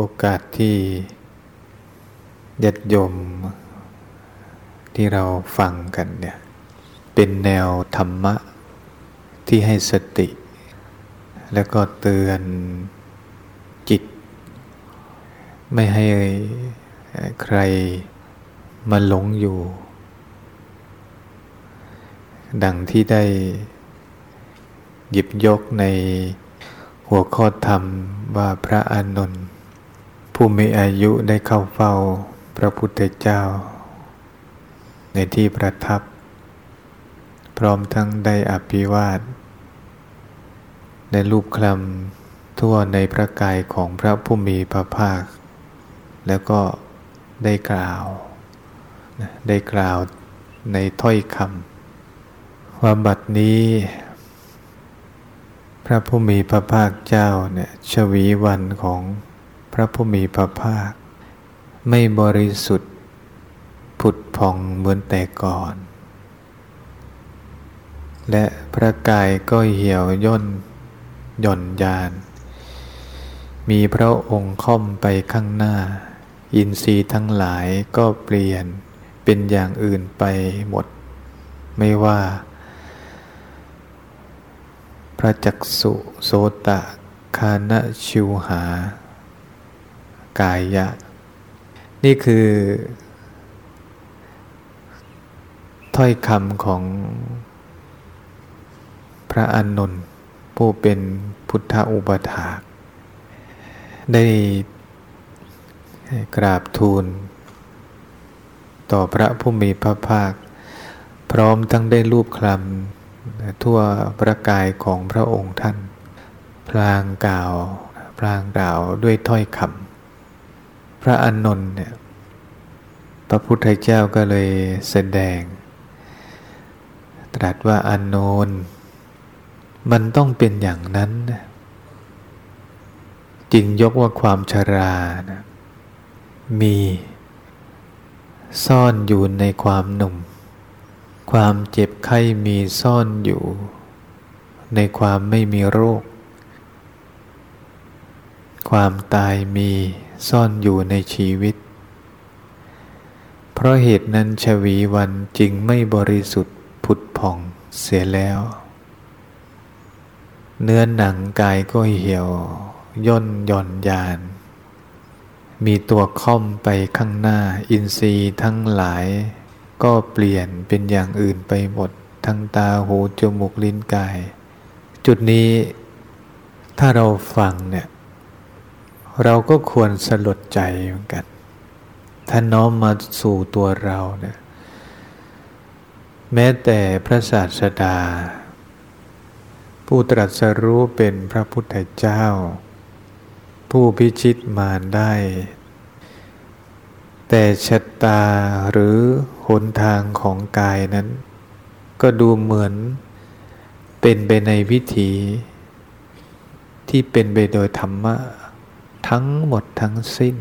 โอกาสที่ยัดยมที่เราฟังกันเนี่ย เป็นแนวธรรมะที่ให้สติ แล้วก็เตือนจิต ไม่ให้ใครมาหลงอยู่ ดังที่ได้หยิบยกในหัวข้อธรรมว่าพระอานนท์ ผู้มีอายุได้เข้าเฝ้าพระพุทธเจ้า ในที่ประทับ พร้อมทั้งได้อภิวาทในรูปคลำทั่วในพระกายของพระผู้มีพระภาค แล้วก็ได้กล่าว ได้กล่าวในถ้อยคำว่าบัดนี้ พระผู้มีพระภาคเจ้าเนี่ยชวีวันของ ระผู้มีพระภาค ไม่บริสุทธิ์ ผุดพองเหมือนแต่ก่อน และพระกายก็เหี่ยวย่นหย่อนยาน มีพระองค์ค่อมไปข้างหน้า อินทรีย์ทั้งหลายก็เปลี่ยนเป็นอย่างอื่นไปหมด ไม่ว่า พระจักสุโสตะคานะชิวหา กายะ นี่คือ ถ้อยคำของพระอานนท์ผู้เป็นพุทธอุปถาก ได้กราบทูล ต่อพระผู้มีพระภาค พร้อมทั้งได้รูปคลำทั่วพระกายของพระองค์ท่าน พลางกล่าว พลางกล่าวด้วยถ้อยคำ ระอานนท์เนี่ยพระพุทธเจ้าก็เลยแสดง ตรัสว่าอานนท์มันต้องเป็นอย่างนั้นจริงยกว่าความชรานะมีซ่อนอยู่ในความหนุ่ม ความเจ็บไข้มีซ่อนอยู่ ในความไม่มีโรค ความตายมี ซ่อนอยู่ในชีวิต เพราะเหตุนั้นชวีวันจึงไม่บริสุทธิ์ผุดผ่องเสียแล้ว เนื้อหนังกายก็เหี่ยว ย่นหย่อนยาน มีตัวค่อมไปข้างหน้าอินทรีย์ทั้งหลาย ก็เปลี่ยนเป็นอย่างอื่นไปหมด ทั้งตาหูจมูกลิ้นกาย จุดนี้ถ้าเราฟังเนี่ย เราก็ควรสลดใจเหมือนกัน ถ้าน้อมมาสู่ตัวเราเนี่ยแม้แต่พระศาสดา ผู้ตรัสรู้เป็นพระพุทธเจ้า ผู้พิชิตมารได้ แต่ชะตาหรือหนทางของกายนั้น ก็ดูเหมือนเป็นไปในวิถีที่เป็นไปโดยธรรมะ ทั้งหมดทั้งสิ้น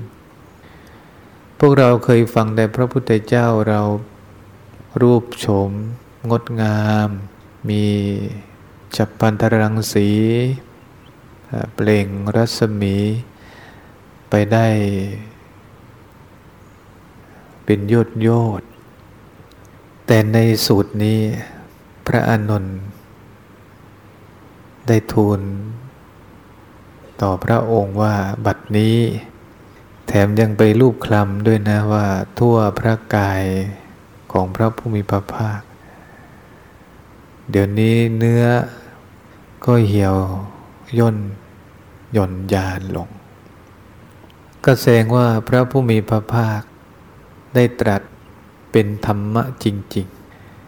พวกเราเคยฟังแต่พระพุทธเจ้าเรารูปโฉม งดงาม มีจับพันธรังสี เปล่งรัศมี ไปได้ เป็นยอดยอด แต่ในสูตรนี้พระอานนท์ได้ทูล ต่อพระองค์ว่าบัดนี้ แถมยังไปรูปคลำด้วยนะว่าทั่วพระกายของพระผู้มีพระภาค เดี๋ยวนี้เนื้อก็เหี่ยวย่นหย่อนยานลง ก็แสดงว่าพระผู้มีพระภาค ได้ตรัสเป็นธรรมะจริง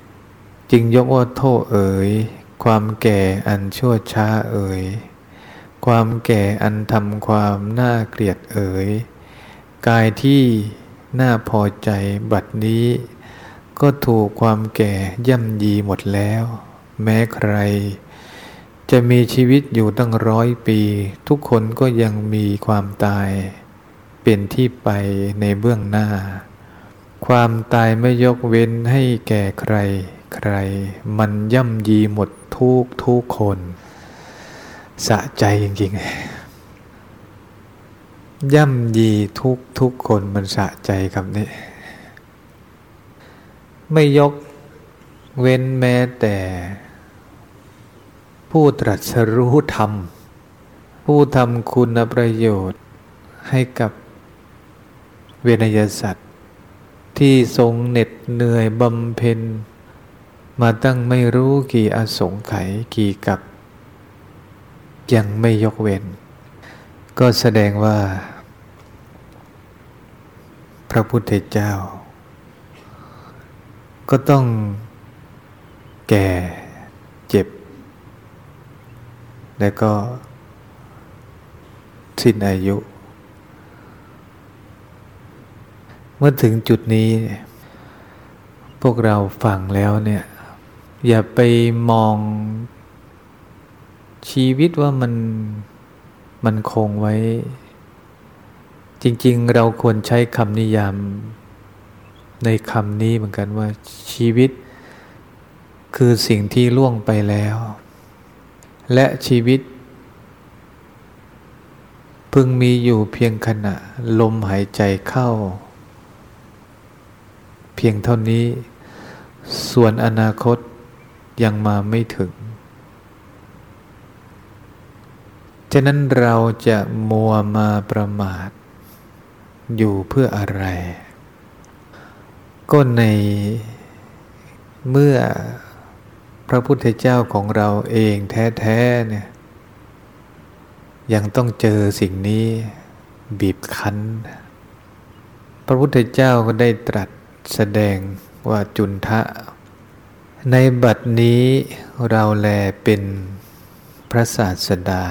ๆ จึงยกว่าโทษเอ๋ย ความแก่อันชั่วช้าเอ๋ย ความแก่อันทำความน่าเกลียดเอ๋ยกายที่น่าพอใจบัดนี้ ก็ถูกความแก่ย่ำยีหมดแล้ว แม้ใคร จะมีชีวิตอยู่ตั้งร้อยปี ทุกคนก็ยังมีความตาย เป็นที่ไปในเบื้องหน้า ความตายไม่ยกเว้นให้แก่ใคร ใคร มันย่ำยีหมดทุกทุกคน สะใจจริงๆ ย่ำยีทุกทุกคนมันสะใจกับนี้ ไม่ยกเว้นแม้แต่ ผู้ตรัสรู้ธรรม ผู้ทำคุณประโยชน์ให้กับเวนยสัตว์ ที่ทรงเหน็ดเหนื่อยบำเพ็ญ มาตั้งไม่รู้กี่อสงไขยกี่กับ ยังไม่ยกเว้น ก็แสดงว่า พระพุทธเจ้า ก็ต้องแก่เจ็บ และก็ สิ้นอายุ เมื่อถึงจุดนี้ พวกเราฟังแล้วเนี่ย อย่าไปมอง ชีวิตว่ามันมันคงไว้ จริง ๆ เราควรใช้คำนิยามในคำนี้เหมือนกันว่าชีวิต คือสิ่งที่ล่วงไปแล้ว และชีวิต พึงมีอยู่เพียงขณะ ลมหายใจเข้า เพียงเท่านี้ ส่วนอนาคตยังมาไม่ถึง ฉะนั้นเราจะมัวมาประมาท อยู่เพื่ออะไร ก็ในเมื่อพระพุทธเจ้าของเราเองแท้ๆเนี่ยยังต้องเจอสิ่งนี้บีบคั้น พระพุทธเจ้าก็ได้ตรัสแสดงว่าจุนทะ ในบัดนี้เราแลเป็น พระศาสดา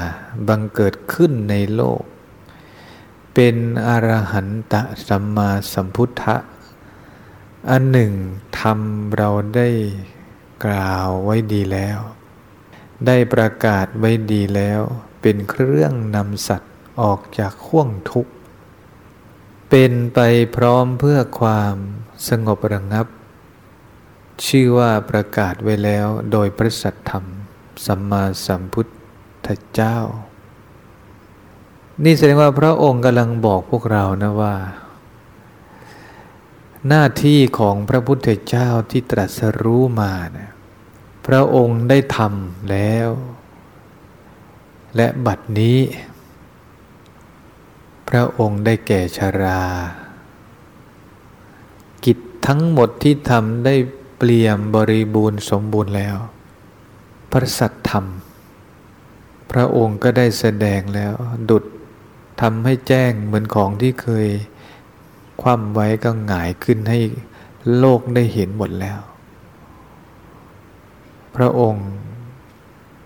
บังเกิดขึ้นในโลก เป็นอรหันตสัมมาสัมพุทธะอันหนึ่งทำเราได้กล่าวไว้ดีแล้ว ได้ประกาศไว้ดีแล้ว เป็นเครื่องนำสัตว์ออกจากข่วงทุกข์ เป็นไปพร้อมเพื่อความสงบระงับ ชื่อว่าประกาศไว้แล้วโดยพระสัทธรรม สัมมาสัมพุทธเจ้า นี่แสดงว่าพระองค์กำลังบอกพวกเรานะว่า หน้าที่ของพระพุทธเจ้าที่ตรัสรู้มานะพระองค์ได้ทำแล้ว และบัดนี้ พระองค์ได้แก่ชารา กิจทั้งหมดที่ทำได้เปลี่ยมบริบูรณ์สมบูรณ์แล้ว พระสัตธรรม พระองค์ก็ได้แสดงแล้ว ดุดทำให้แจ้งเหมือนของที่เคยคว่ำไว้ก็หงายขึ้นให้โลกได้เห็นหมดแล้ว พระองค์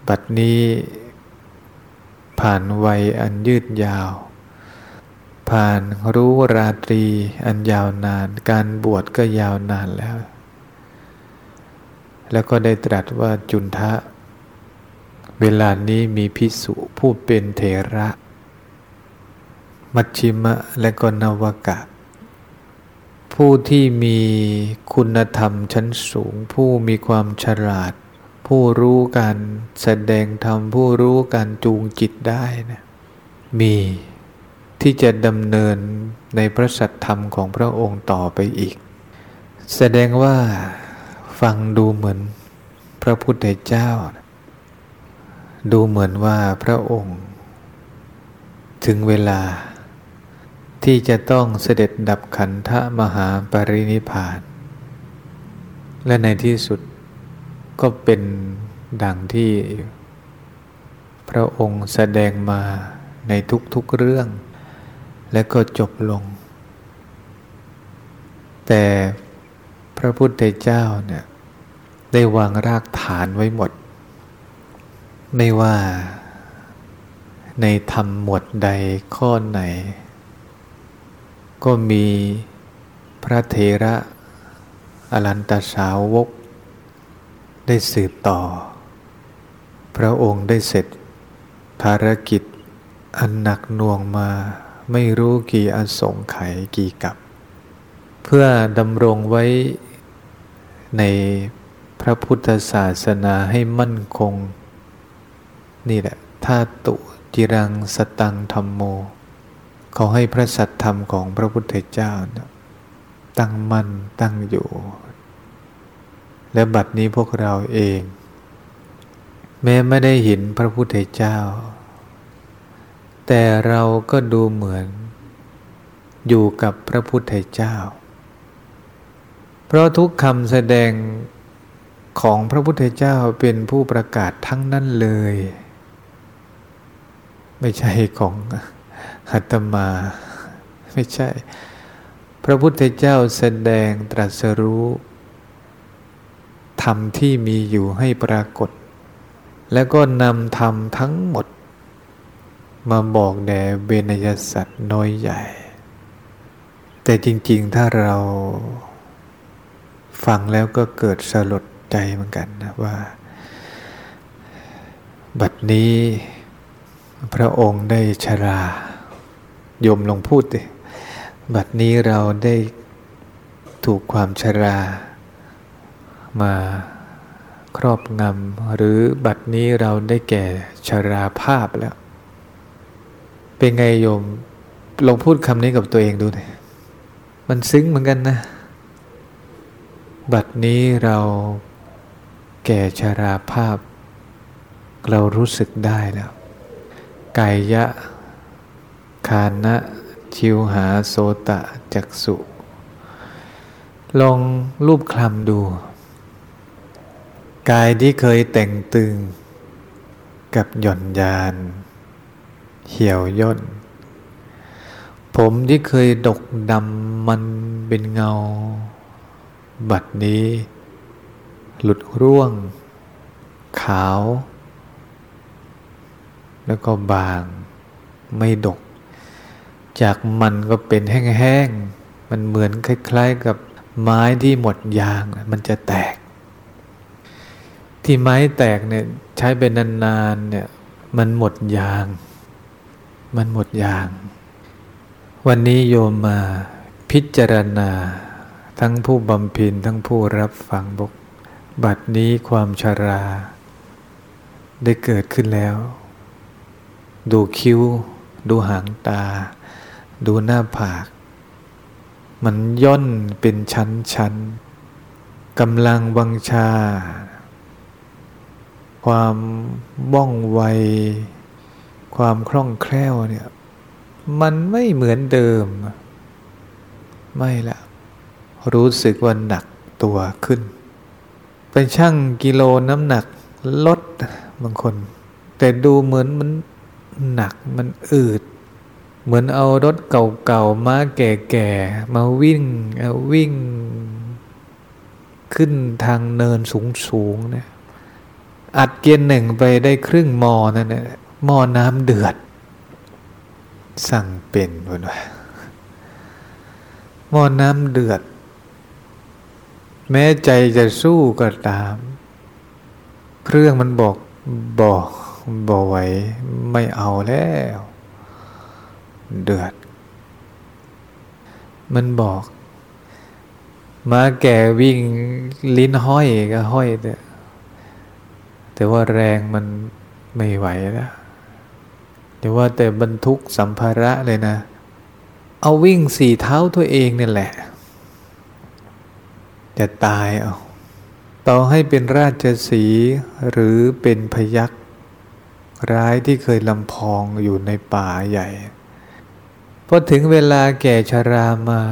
บัดนี้ ผ่านวัยอันยืดยาว ผ่านรู้ราตรีอันยาวนาน การบวชก็ยาวนานแล้ว แล้วก็ได้ตรัสว่าจุนทะ เวลานี้มีพิสุผู้เป็นเถระ มัชชิมะและก็นวกะ ผู้ที่มีคุณธรรมชั้นสูง ผู้มีความฉลาด ผู้รู้การแสดงธรรม ผู้รู้การจูงจิตได้นะมีที่จะดำเนินในพระสัทธรรมของพระองค์ต่อไปอีก แสดงว่าฟังดูเหมือนพระพุทธเจ้า ดูเหมือนว่าพระองค์ ถึงเวลา ที่จะต้องเสด็จดับขันธมหาปรินิพาน และในที่สุดก็เป็นดังที่พระองค์แสดงมาในทุกๆเรื่อง และก็จบลง แต่พระพุทธเจ้าเนี่ยได้วางรากฐานไว้หมด ไม่ว่าในธรรมหมวดใดข้อไหน ก็มีพระเทระอรันตสาวก ได้สืบต่อ พระองค์ได้เสร็จ ภารกิจอันหนักหน่วงมาไม่รู้กี่อสงไขยกี่กับ เพื่อดำรงไว้ในพระพุทธศาสนาให้มั่นคง นี่แหละธาตุจิรังสตังธรรมโมเขาให้พระสัตธรรมของพระพุทธเจ้าตั้งมั่นตั้งอยู่ และบัดนี้พวกเราเอง แม้ไม่ได้เห็นพระพุทธเจ้า แต่เราก็ดูเหมือน อยู่กับพระพุทธเจ้า เพราะทุกคำแสดงของพระพุทธเจ้าเป็นผู้ประกาศทั้งนั้นเลย ไม่ใช่ของหัตมา ไม่ใช่ พระพุทธเจ้าแสดงตรัสรู้ธรรมที่มีอยู่ให้ปรากฏ แล้วก็นำธรรมทั้งหมด มาบอกแด่เบญยสัตว์น้อยใหญ่ แต่จริง ๆ ถ้าเราฟังแล้วก็เกิดสลดใจเหมือนกันนะว่า บัดนี้ พระองค์ได้ชราโยมลองพูดดิบัดนี้เราได้ถูกความชรา มาครอบงำหรือบัดนี้เราได้แก่ชราภาพแล้ว เป็นไงโยมลองพูดคำนี้กับตัวเองดูหน่อยมันซึ้งเหมือนกันนะ บัดนี้เราแก่ชราภาพ เรารู้สึกได้แล้ว กายะ คานะชิวหาโสตะจักสุ ลองรูปคลำดู กายที่เคยแต่งตึง กับหย่อนยาน เหี่ยวย่น ผมที่เคยดกดำมันเป็นเงา บัดนี้ หลุดร่วง ขาว แล้วก็บางไม่ดก จากมันก็เป็นแห้งๆ มันเหมือนคล้ายๆกับไม้ที่หมดยางมันจะแตก ที่ไม้แตกเนี่ยใช้เป็นนานๆเนี่ยมันหมดยาง มันหมดยาง วันนี้โยมมาพิจารณา ทั้งผู้บำเพ็ญทั้งผู้รับฟังบก บัดนี้ความชารา ได้เกิดขึ้นแล้ว ดูคิ้ว ดูหางตา ดูหน้าผาก มันย่นเป็นชั้นชั้นกำลังบังชา ความบ้องไว ความคล่องแคล่วเนี่ย มันไม่เหมือนเดิม ไม่ละรู้สึกว่าหนักตัวขึ้นไปชั่งกิโลน้ำหนักลดบางคน แต่ดูเหมือนมัน หนักมันอืด เหมือนเอารถเก่าๆมาแก่ๆมาวิ่งเอาวิ่ง ขึ้นทางเนินสูงๆเนี่ยอัดเกียร์หนึ่งไปได้ครึ่งมอนั่นแหละมอน้ำเดือด สั่งเป็นคนว่าหม้อน้ำเดือด แม้ใจจะสู้ก็ตาม เครื่องมันบอกบอก บอกไหวไม่เอาแล้ว เดือด มันบอกมาแก่วิ่งลิ้นห้อยก็ห้อยแต่แต่ว่าแรงมันไม่ไหวแล้วแต่ว่าแต่บรรทุกสัมภาระเลยนะ เอาวิ่งสี่เท้าตัวเองนี่แหละ จะตายเอาต่อให้เป็นราชสีหรือเป็นพยักษ ร้ายที่เคยลำพองอยู่ในป่าใหญ่พอถึงเวลาแก่ชรามา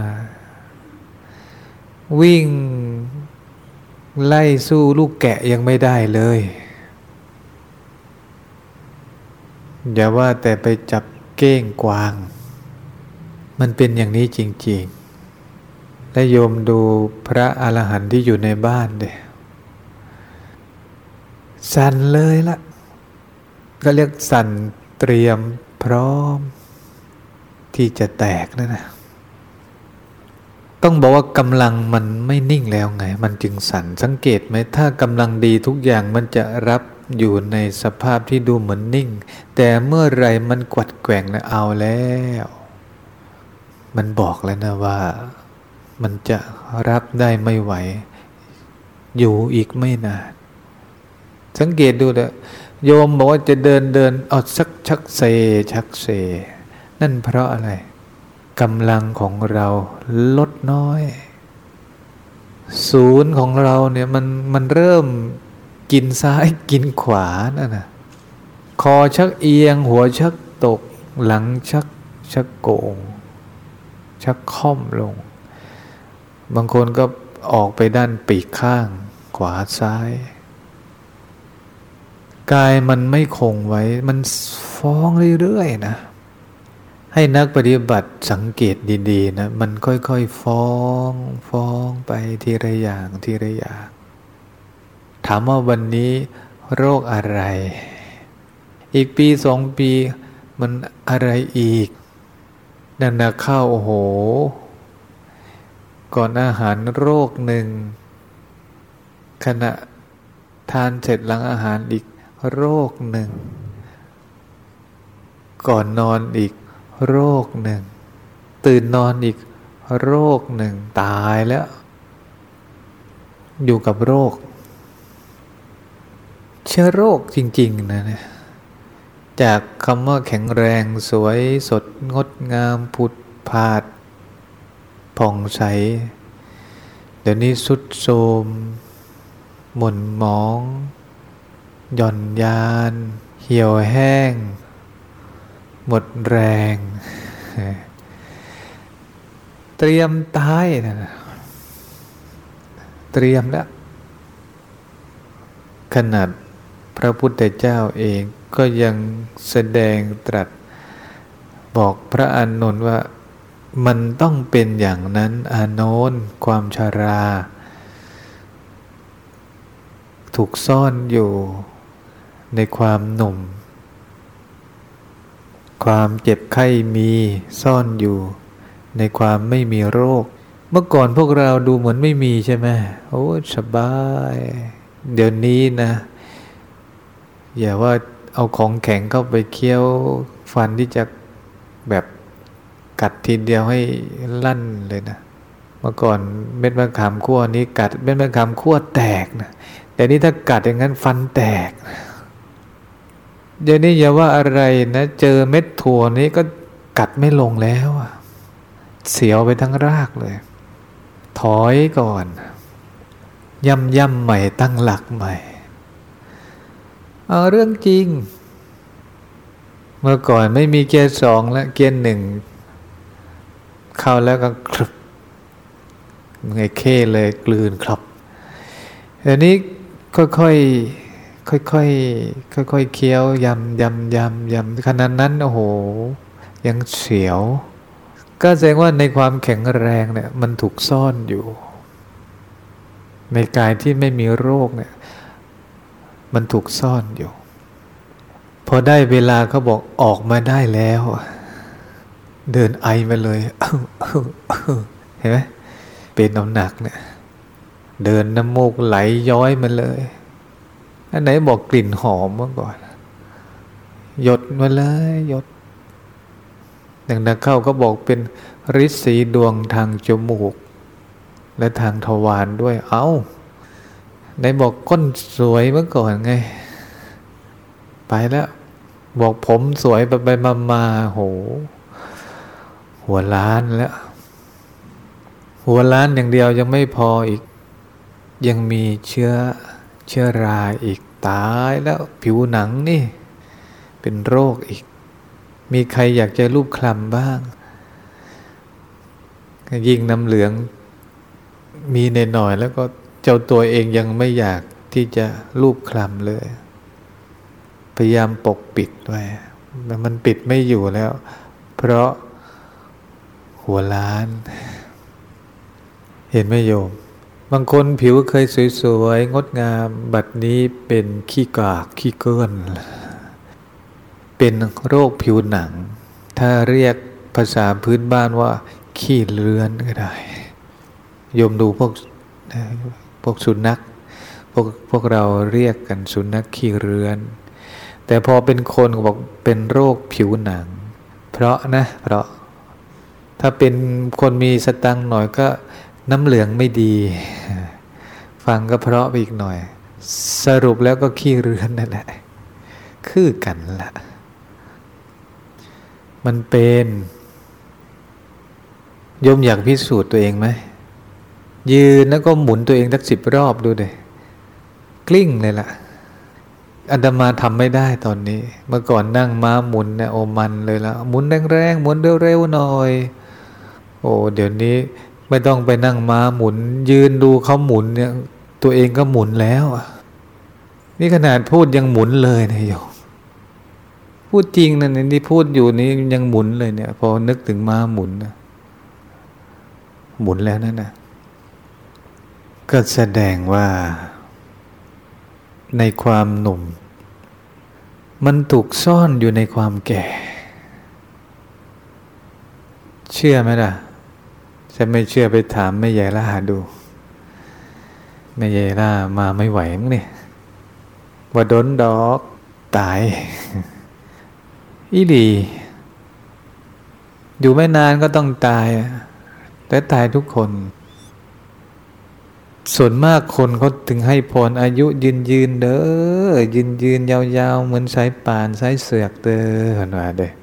วิ่งไล่สู้ลูกแกะยังไม่ได้เลย อย่าว่าแต่ไปจับเก้งกวาง มันเป็นอย่างนี้จริง ๆ และโยมดูพระอรหันต์ที่อยู่ในบ้านเดสั่นเลยละ ก็เรียกสั่นเตรียมพร้อม ที่จะแตกนะนะต้องบอกว่ากำลังมันไม่นิ่งแล้วไง มันจึงสั่นสังเกตไหมถ้ากำลังดีทุกอย่างมันจะรับอยู่ในสภาพที่ดูเหมือนนิ่ง แต่เมื่อไรมันกวัดแกว่งนะเอาแล้ว มันบอกแล้วนะว่า มันจะรับได้ไม่ไหว อยู่อีกไม่นานสังเกตดูเถอะ โยมบอกว่าจะเดินเดินเอาสักชักเซ ชักเซ นั่นเพราะอะไรกำลังของเราลดน้อย ศูนย์ของเราเนี่ยมันมันเริ่มกินซ้ายกินขวานั่นนะคอชักเอียง หัวชักตก หลังชักชักโกง ชักค่อมลง บางคนก็ออกไปด้านปีกข้าง ขวาซ้าย กายมันไม่คงไว้ มันฟ้องเรื่อยๆนะ ให้นักปฏิบัติสังเกตดีๆนะ มันค่อยๆฟ้อง ฟ้องไปทีละอย่างทีละอย่าง ถามว่าวันนี้โรคอะไร อีกปีสองปีมันอะไรอีกนั่นนะเข้าโอ้โห ก่อนอาหารโรคหนึ่งขณะทานเสร็จหลังอาหารอีก โรคหนึ่ง ก่อนนอนอีก โรคหนึ่ง ตื่นนอนอีก โรคหนึ่ง ตายแล้ว อยู่กับโรค เชื้อโรคจริง ๆ นะเนี่ยจากคำว่าแข็งแรงสวยสดงดงามผุดผาด ผ่องใส เดี๋ยวนี้สุดโทมหม่นมอง หย่อนยาน เหี่ยวแห้ง หมดแรง เตรียมตายนะเตรียมแล้ว ขนาดพระพุทธเจ้าเองก็ยังแสดงตรัส บอกพระอานนท์ว่ามันต้องเป็นอย่างนั้นอานนท์ความชารา ถูกซ่อนอยู่ ในความหนุ่ม ความเจ็บไข้มีซ่อนอยู่ ในความไม่มีโรค เมื่อก่อนพวกเราดูเหมือนไม่มีใช่ไหมโอ้สบาย เดี๋ยวนี้นะ อย่าว่าเอาของแข็งเข้าไปเคี้ยวฟันที่จะแบบกัดทีเดียวให้ลั่นเลยนะ เมื่อก่อนเม็ดมะขามขั้วนี้กัดเม็ดมะขามขั้วแตกนะ แต่นี้ถ้ากัดอย่างนั้นฟันแตกนะ เดี๋ยวนี้อย่าว่าอะไรนะ เจอเม็ดถั่วนี้ก็กัดไม่ลงแล้วเสียวไปทั้งรากเลย ถอยก่อน ย่ำย่ำใหม่ตั้งหลักใหม่เอาเรื่องจริง เมื่อก่อนไม่มีเกียร์สองแล้วเกียร์หนึ่งเข้าแล้วก็คลุบไงเคเลยกลืนครับเดี๋ยวนี้ค่อยๆ ค่อยๆค่อยๆเคี้ยวยำยำยำยำขนาดนั้นโอ้โห ยังเสียว ก็แสดงว่าในความแข็งแรงเนี่ยมันถูกซ่อนอยู่ ในกายที่ไม่มีโรคเนี่ยมันถูกซ่อนอยู่ พอได้เวลาเขาบอกออกมาได้แล้ว เดินไอมาเลยเห็นไหมเป็นน้ำหนักเนี่ยเดินน้ำมูกไหลย้อยมาเลย อันไหนบอกกลิ่นหอมเมื่อก่อนหยดมาเลยหยดดังนั้นเข้าก็บอกเป็นฤทธิ์สีดวงทางจมูก และทางทวารด้วย เอา้าไหนบอกก้นสวยเมื่อก่อนไง ไปแล้ว บอกผมสวยไปไปมามาโห หัวล้านแล้ว หัวล้านอย่างเดียวยังไม่พออีก ยังมีเชื้อ เชื้อราอีกตายแล้วผิวหนังนี่ เป็นโรคอีก มีใครอยากจะรูปคลำบ้าง ยิ่งน้ำเหลืองมีในหน่อยแล้วก็เจ้าตัวเองยังไม่อยากที่จะรูปคลำเลย พยายามปกปิดไว้แต่มันปิดไม่อยู่แล้ว เพราะหัวล้าน เห็นไหมโยม บางคนผิวเคยสวยๆ งดงามบัดนี้เป็นขี้กากขี้เกินเป็นโรคผิวหนัง ถ้าเรียกภาษาพื้นบ้านว่า ขี้เลือนก็ได้โยมดูพวกพวกสุนัขพวกพวกเราเรียกกันสุนัขขี้เรือน แต่พอเป็นคนบอกเป็นโรคผิวหนัง เพราะนะ เพราะ ถ้าเป็นคนมีสตังหน่อยก็ น้ำเหลืองไม่ดี ฟังก็เพราะไปอีกหน่อย สรุปแล้วก็ขี้เรือนนั่นแหละคือกันละมันเป็นยมอยากพิสูจน์ตัวเองไหมยืนแล้วก็หมุนตัวเองสักสิบรอบดูเลยกลิ้งเลยล่ะอันดามาทำไม่ได้ตอนนี้ เมื่อก่อนนั่งม้าหมุนเนี่ยโอมันเลยละหมุนแรงๆหมุนเร็วๆหน่อย โอ้เดี๋ยวนี้ ไม่ต้องไปนั่งม้าหมุน ยืนดูเขาหมุนเนี่ย ตัวเองก็หมุนแล้วนี่ขนาดพูดยังหมุนเลยนะโยมพูดจริงนะนี่พูดอยู่นี้ยังหมุนเลยเนี่ย พอนึกถึงม้าหมุนนะหมุนแล้วนั่นนะก็แสดงว่า ในความหนุ่ม มันถูกซ่อนอยู่ในความแก่ เชื่อไหมล่ะ จะไม่เชื่อไปถามแม่ใหญ่ล่าดูแม่ใหญ่ล่ามาไม่ไหวมั้งเนี่ยว่าดนดอกตายอีหลีอยู่ไม่นานก็ต้องตายแต่ตายทุกคน ส่วนมากคนเขาถึงให้พรอายุยืนยืนเด้อยืนยืนยาวๆ เหมือนสายป่านสายเสือกเด้อหนว่าเด้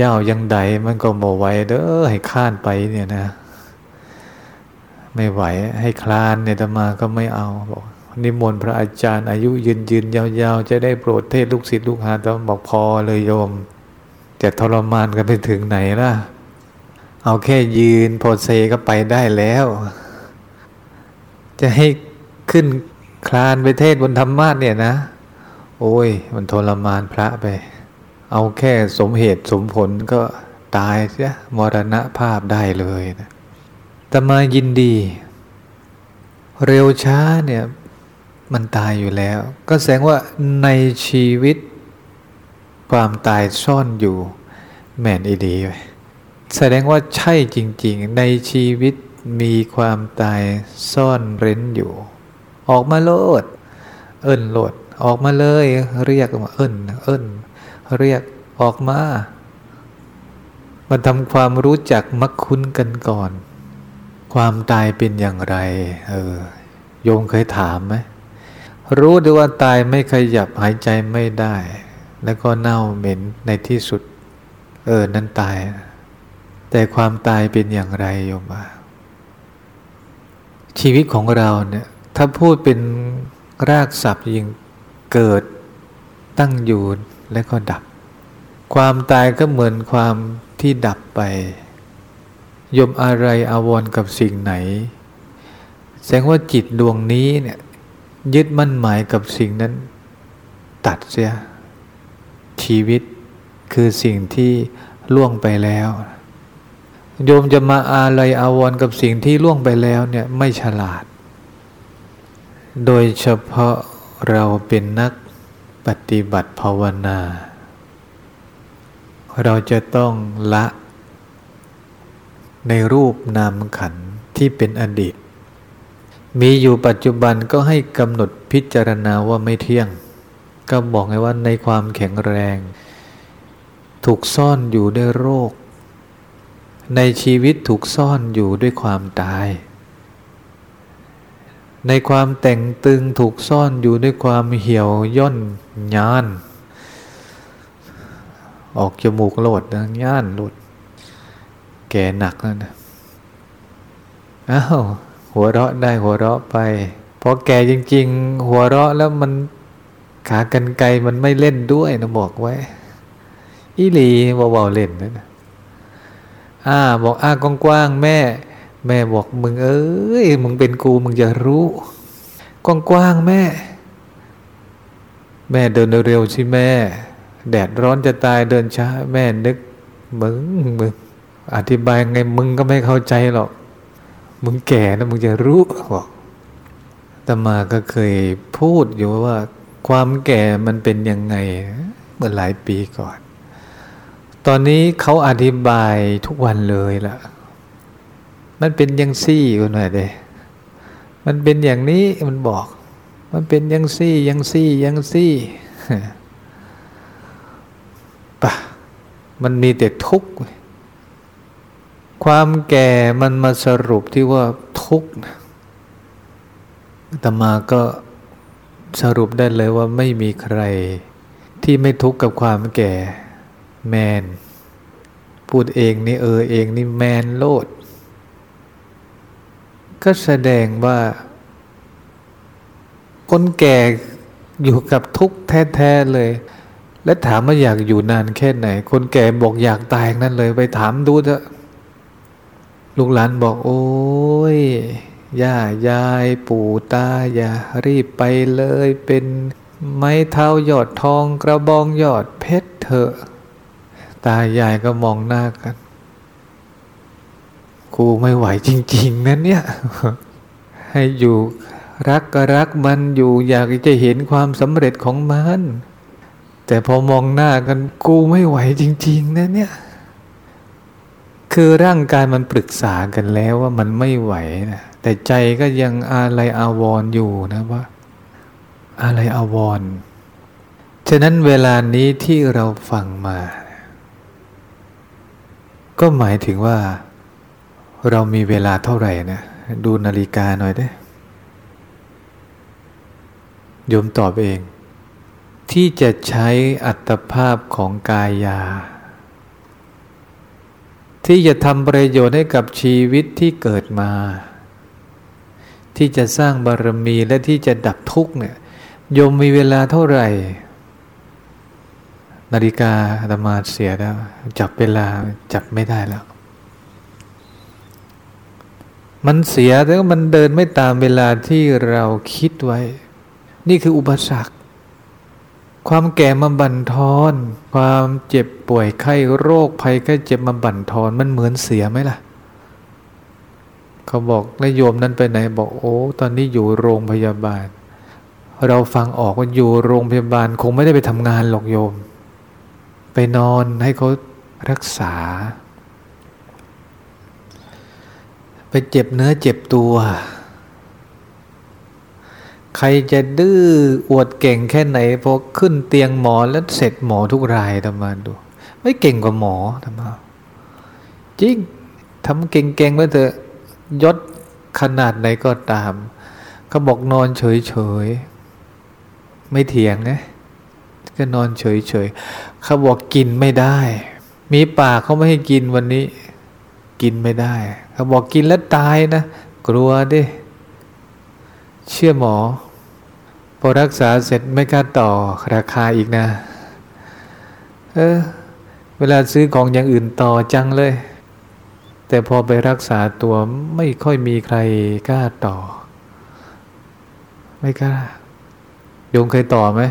ยาวยังใดมันก็บ่ไหวเด้อให้คลานไปเนี่ยนะ ไม่ไหวให้คลานเนี่ยตมาก็ไม่เอาบอกนิมนต์พระอาจารย์ อายุยืนยืนยาวๆ จะได้โปรดเทศลูกศิษย์ลูกหาต้องบอกพอเลยโยม จะทรมานกันไปถึงไหนล่ะ เอาแค่ยืนโพเซก็ไปได้แล้ว จะให้ขึ้นคลานไปเทศบนธรรมะเนี่ยนะ โอ้ย มันทรมานพระไป เอาแค่สมเหตุสมผลก็ตายเสียมรณะภาพได้เลยนะแต่มายินดี เร็วช้าเนี่ยมันตายอยู่แล้ว ก็แสดงว่าในชีวิตความตายซ่อนอยู่แม่นอีดีแสดงว่าใช่จริง ๆ ในชีวิตมีความตายซ่อนเร้นอยู่ ออกมาโลด เอิ้นโลด ออกมาเลย เรียกมาเอิ้นเอิ้น เรียกออกมา มาทำความรู้จักมักคุ้นกันก่อน ความตายเป็นอย่างไร เออ โยมเคยถามไหม รู้ด้วยว่าตายไม่ขยับหายใจไม่ได้ แล้วก็เน่าเหม็นในที่สุด เออ นั่นตาย แต่ความตายเป็นอย่างไรโยมมาชีวิตของเราเนี่ย ถ้าพูดเป็นรากศัพท์ยิงเกิดตั้งอยู่ และก็ดับ ความตายก็เหมือนความที่ดับไป ยมอะไรอาวรกับสิ่งไหน แสดงว่าจิตดวงนี้เนี่ยยึดมั่นหมายกับสิ่งนั้น ตัดเสีย ชีวิตคือสิ่งที่ล่วงไปแล้ว โยมจะมาอาลัยอาวรกับสิ่งที่ล่วงไปแล้วเนี่ยไม่ฉลาด โดยเฉพาะเราเป็นนัก ปฏิบัติภาวนา เราจะต้องละ ในรูปนามขันที่เป็นอดีต มีอยู่ปัจจุบันก็ให้กำหนดพิจารณาว่าไม่เที่ยง ก็บอกไงว่าในความแข็งแรง ถูกซ่อนอยู่ด้วยโรค ในชีวิตถูกซ่อนอยู่ด้วยความตาย ในความแต่งตึงถูกซ่อนอยู่ด้วยความเหี่ยวย่นยาน ออกจมูกโลดนะย่านหลุดแก่หนักแล้วนะอ้าวหัวเราะได้หัวเราะไปพอแก่จริง ๆ หัวเราะแล้วมันขากันไกมันไม่เล่นด้วยนะบอกไว้ อีหลีเบาๆเล่นนะอ่าบอกอ้ากว้างๆแม่ แม่บอกมึงเอ้ยมึงเป็นกูมึงจะรู้กว้างๆแม่ แม่เดินเร็วๆสิแม่ แดดร้อนจะตายเดินช้า แม่นึกมึงมึงอธิบายไงมึงก็ไม่เข้าใจหรอก มึงแก่นะมึงจะรู้บอกตมาก็เคยพูดอยู่ว่า ความแก่มันเป็นยังไงเมื่อหลายปีก่อน ตอนนี้เขาอธิบายทุกวันเลยล่ะ มันเป็นยังซี่กันหน่อยเดมันเป็นอย่างนี้มันบอก มันเป็นยังซี่ยังซี่ยังซี่ปะมันมีแต่ทุกข์ความแก่มันมาสรุปที่ว่าทุกข์ตมาก็สรุปได้เลยว่าไม่มีใครที่ไม่ทุกข์กับความแก่ แมน พูดเองนี่เออเองนี่แมนโลด ก็แสดงว่า คนแก่อยู่กับทุกข์แท้ๆเลย และถามว่าอยากอยู่นานแค่ไหน คนแก่บอกอยากตายนั่นเลย ไปถามดูเถอะลูกหลานบอก โอ้ยย่ายายปู่ตาอย่ารีบไปเลยเป็นไม้เท้าหยอดทองกระบองหยอดเพชรเถอะ ตายายก็มองหน้ากัน กูไม่ไหวจริง ๆนะเนี่ย ให้อยู่รักก็รักมันอยู่อยากจะเห็นความสำเร็จของมัน แต่พอมองหน้ากันกูไม่ไหวจริง ๆนะเนี่ย คือร่างกายมันปรึกษากันแล้วว่ามันไม่ไหวนะแต่ใจก็ยังอะไรอาวรออยู่นะว่า อะไรอาวร์ฉะนั้นเวลานี้ที่เราฟังมา ก็หมายถึงว่า เรามีเวลาเท่าไหร่นะดูนาฬิกาหน่อยได้โยมตอบเอง ที่จะใช้อัตภาพของกายา ที่จะทำประโยชน์ให้กับชีวิตที่เกิดมา ที่จะสร้างบารมีและที่จะดับทุกข์เนี่ยโยมมีเวลาเท่าไหร่ นาฬิกาธรรมาเสียแล้ว จับเวลาจับไม่ได้แล้ว มันเสียแต่มันเดินไม่ตามเวลาที่เราคิดไว้ นี่คืออุปสรรค ความแก่มาบั่นทอน ความเจ็บป่วยไข้โรคภัยไข้เจ็บมาบั่นทอน มันเหมือนเสียไหมล่ะ เขาบอกแล้วโยมนั้นไปไหนบอกโอ้ ตอนนี้อยู่โรงพยาบาล เราฟังออกว่าอยู่โรงพยาบาลคงไม่ได้ไปทำงานหรอกโยม ไปนอนให้เขารักษา ไปเจ็บเนื้อเจ็บตัว ใครจะดื้ออวดเก่งแค่ไหนพอขึ้นเตียงหมอแล้วเสร็จหมอทุกรายทำมาดู ไม่เก่งกว่าหมอทำมาจริงทำเก่งๆไว้เถอะยศขนาดไหนก็ตามเขาบอกนอนเฉยๆ ไม่เถียงนะก็นอนเฉยๆเขาบอกกินไม่ได้ มีปากเขาไม่ให้กินวันนี้ กินไม่ได้ เขาบอกกินแล้วตายนะ กลัวดิ เชื่อหมอ พอรักษาเสร็จไม่กล้าต่อราคาอีกนะ เออ เวลาซื้อของอย่างอื่นต่อจังเลย แต่พอไปรักษาตัวไม่ค่อยมีใครกล้าต่อ ไม่กล้าโยมเคยต่อไหม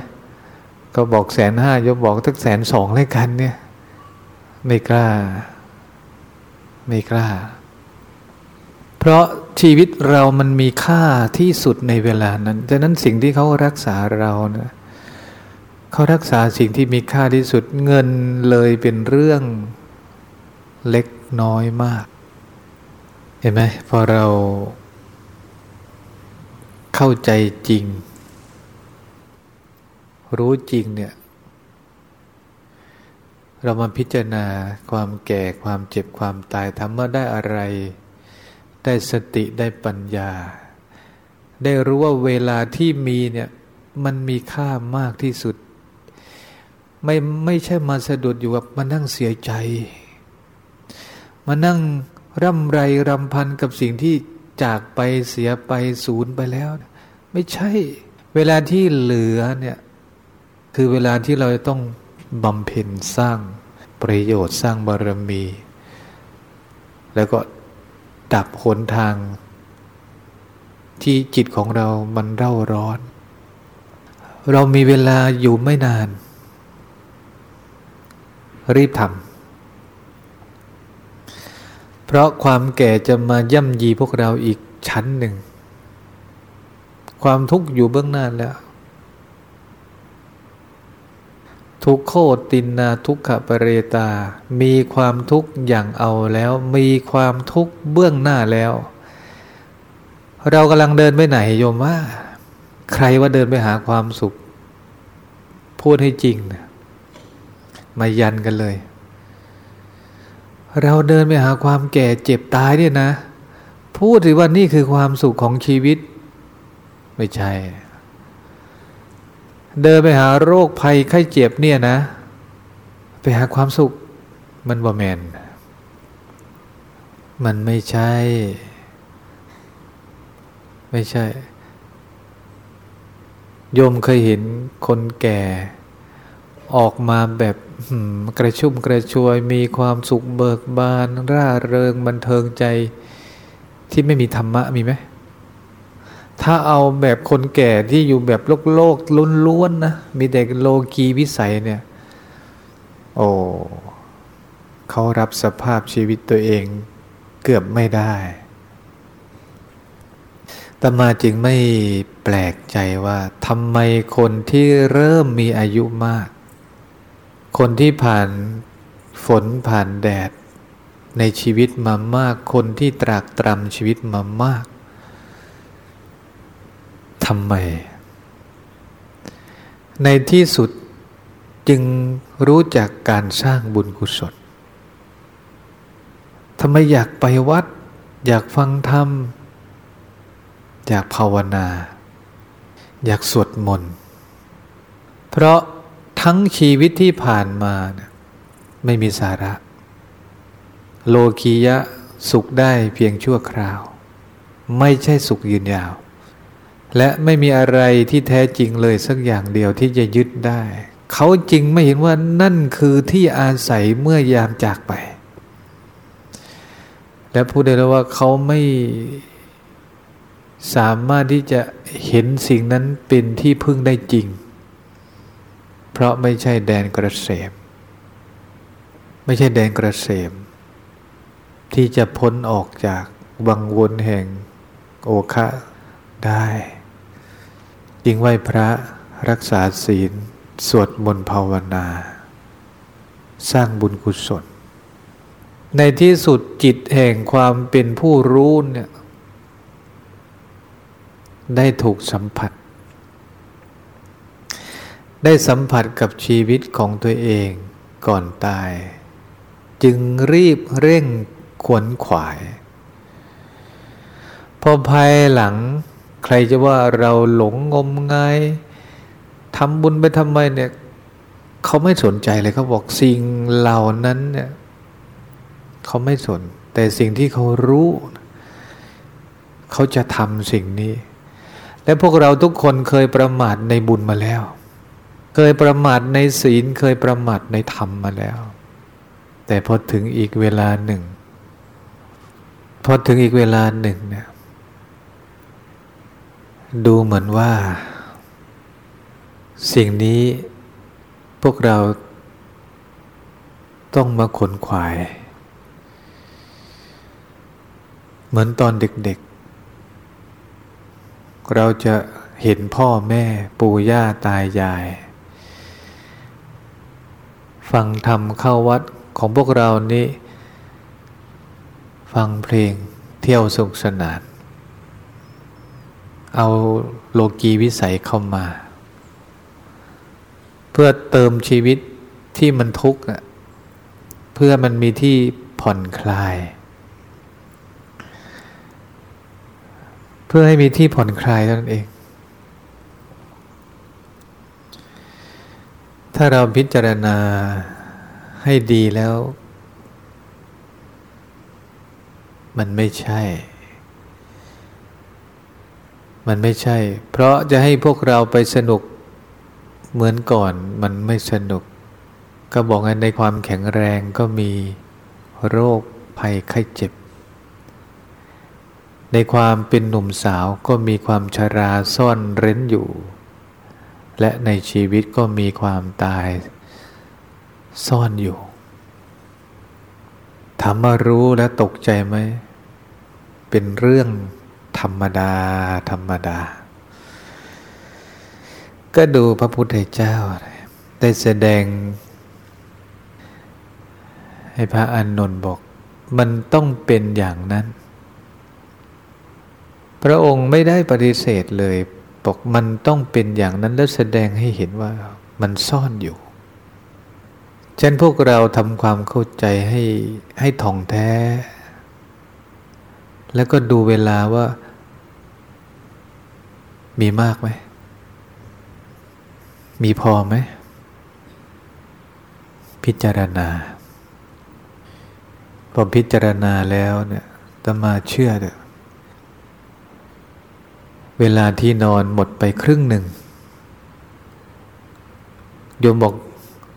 ก็บอกแสนห้าโยมบอกตั้งแสนสองเลยกันเนี่ย ไม่กล้า ไม่กล้า เพราะชีวิตเรามันมีค่าที่สุดในเวลานั้นฉะนั้นสิ่งที่เขารักษาเรานะเขารักษาสิ่งที่มีค่าที่สุดเงินเลยเป็นเรื่องเล็กน้อยมาก เห็นไหมพอเราเข้าใจจริง รู้จริงเนี่ย เรามาพิจารณาความแก่ความเจ็บความตายทำเมื่อได้อะไร ได้สติได้ปัญญา ได้รู้ว่าเวลาที่มีเนี่ยมันมีค่ามากที่สุด ไม่ไม่ใช่มาสะดุดอยู่กับมานั่งเสียใจ มานั่งร่ำไรรำพันกับสิ่งที่จากไปเสียไปศูนย์ไปแล้ว ไม่ใช่ เวลาที่เหลือเนี่ยคือเวลาที่เราต้องบำเพ็ญสร้างประโยชน์สร้างบารมี แล้วก็ ดับหนทาง ที่จิตของเรามันเร่าร้อน เรามีเวลาอยู่ไม่นาน รีบทำเพราะความแก่จะมาย่ำยีพวกเราอีกชั้นหนึ่ง ความทุกข์อยู่เบื้องหน้าแล้ว ทุกโคตินนาทุกขปเรตา มีความทุกข์อย่างเอาแล้ว มีความทุกข์เบื้องหน้าแล้ว เรากำลังเดินไปไหนโยมว่า ใครว่าเดินไปหาความสุข พูดให้จริงนะมายันกันเลย เราเดินไปหาความแก่เจ็บตายเนี่ยนะ พูดสิว่านี่คือความสุขของชีวิต ไม่ใช่ เดินไปหาโรคภัยไข้เจ็บเนี่ยนะ ไปหาความสุข มันบ่แมน มันไม่ใช่ ไม่ใช่ โยมเคยเห็นคนแก่ ออกมาแบบกระชุ่มกระชวยมีความสุขเบิกบาน ร่าเริงบันเทิงใจ ที่ไม่มีธรรมะมีไหม ถ้าเอาแบบคนแก่ที่อยู่แบบโลกโลกล้วนนะ มีแต่โลกีวิสัยเนี่ย โอ้เขารับสภาพชีวิตตัวเองเกือบไม่ได้ตมาจึงไม่แปลกใจว่าทำไมคนที่เริ่มมีอายุมาก คนที่ผ่านฝนผ่านแดดในชีวิตมามาก คนที่ตรากตรำชีวิตมามาก ทำไม ในที่สุดจึงรู้จักการสร้างบุญกุศลทำไมอยากไปวัด อยากฟังธรรม อยากภาวนา อยากสวดมนต์ เพราะทั้งชีวิตที่ผ่านมาไม่มีสาระ โลกียะสุขได้เพียงชั่วคราว ไม่ใช่สุขยืนยาว และไม่มีอะไรที่แท้จริงเลยสักอย่างเดียวที่จะยึดได้ เขาจริงไม่เห็นว่านั่นคือที่อาศัยเมื่อยามจากไป และพูดได้แล้วว่าเขาไม่สามารถที่จะเห็นสิ่งนั้นเป็นที่พึ่งได้จริง เพราะไม่ใช่แดนกระเสมไม่ใช่แดนกระเสมที่จะพ้นออกจากวังวนแห่งโอคะได้ จิงไหวพระรักษาศีล สวดมนต์ภาวนา สร้างบุญกุศล ในที่สุดจิตแห่งความเป็นผู้รู้เนี่ยได้ถูกสัมผัส ได้สัมผัสกับชีวิตของตัวเองก่อนตาย จึงรีบเร่งขวนขวาย พอภายหลัง ใครจะว่าเราหลงงมงายทำบุญไปทำไมเนี่ยเขาไม่สนใจเลยเขาบอกสิ่งเหล่านั้นเนี่ยเขาไม่สน แต่สิ่งที่เขารู้ เขาจะทำสิ่งนี้ และพวกเราทุกคนเคยประมาทในบุญมาแล้ว เคยประมาทในศีลเคยประมาทในธรรมมาแล้ว แต่พอถึงอีกเวลาหนึ่ง พอถึงอีกเวลาหนึ่งเนี่ย ดูเหมือนว่า สิ่งนี้พวกเราต้องมาขนขวาย เหมือนตอนเด็กๆ เราจะเห็นพ่อแม่ปู่ย่าตายาย ฟังธรรมเข้าวัดของพวกเรานี้ ฟังเพลงเที่ยวสุขสนาน เอาโลกีวิสัยเข้ามา เพื่อเติมชีวิตที่มันทุกข์เพื่อมันมีที่ผ่อนคลาย เพื่อให้มีที่ผ่อนคลายนั่นเอง ถ้าเราพิจารณาให้ดีแล้ว มันไม่ใช่ มันไม่ใช่ เพราะจะให้พวกเราไปสนุกเหมือนก่อนมันไม่สนุก ก็บอกไงในความแข็งแรงก็มีโรคภัยไข้เจ็บ ในความเป็นหนุ่มสาวก็มีความชราซ่อนเร้นอยู่ และในชีวิตก็มีความตายซ่อนอยู่ถามมารู้และตกใจไหม เป็นเรื่อง ธรรมดา ธรรมดา ก็ดูพระพุทธเจ้า ได้แสดง ให้พระอานนท์บอก มันต้องเป็นอย่างนั้น พระองค์ไม่ได้ปฏิเสธเลยบอกมันต้องเป็นอย่างนั้นแล้วแสดงให้เห็นว่ามันซ่อนอยู่เช่นพวกเราทำความเข้าใจให้ให้ท่องแท้ แล้วก็ดูเวลาว่า มีมากไหม มีพอไหม พิจารณา พอพิจารณาแล้วเนี่ยตมาเชื่อเถอเวลาที่นอนหมดไปครึ่งหนึ่ง โยมบอก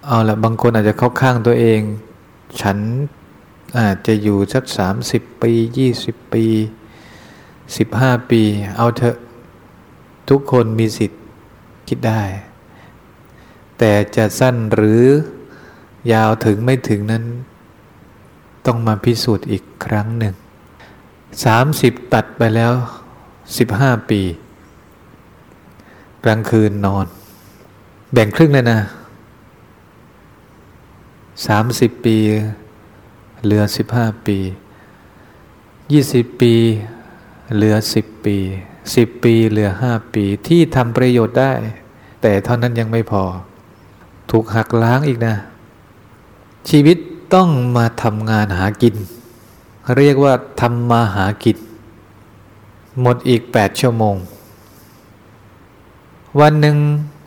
เอาละบางคนอาจจะเข้าข้างตัวเอง ฉันอาจจะอยู่สักสามสิบปียี่สิบปีสิบห้าปี เอาเถอะ ทุกคนมีสิทธิ์คิดได้ แต่จะสั้นหรือยาวถึงไม่ถึงนั้น ต้องมาพิสูจน์อีกครั้งหนึ่งสามสิบตัดไปแล้วสิบห้าปี กลางคืนนอน แบ่งครึ่งเลยนะสามสิบปี เหลือสิบห้าปียี่สิบปี เหลือสิบปี สิบปีเหลือห้าปีที่ทำประโยชน์ได้ แต่เท่านั้นยังไม่พอ ถูกหักล้างอีกนะ ชีวิตต้องมาทำงานหากิน เรียกว่าทำมาหากิน หมดอีกแปดชั่วโมง วันหนึ่ง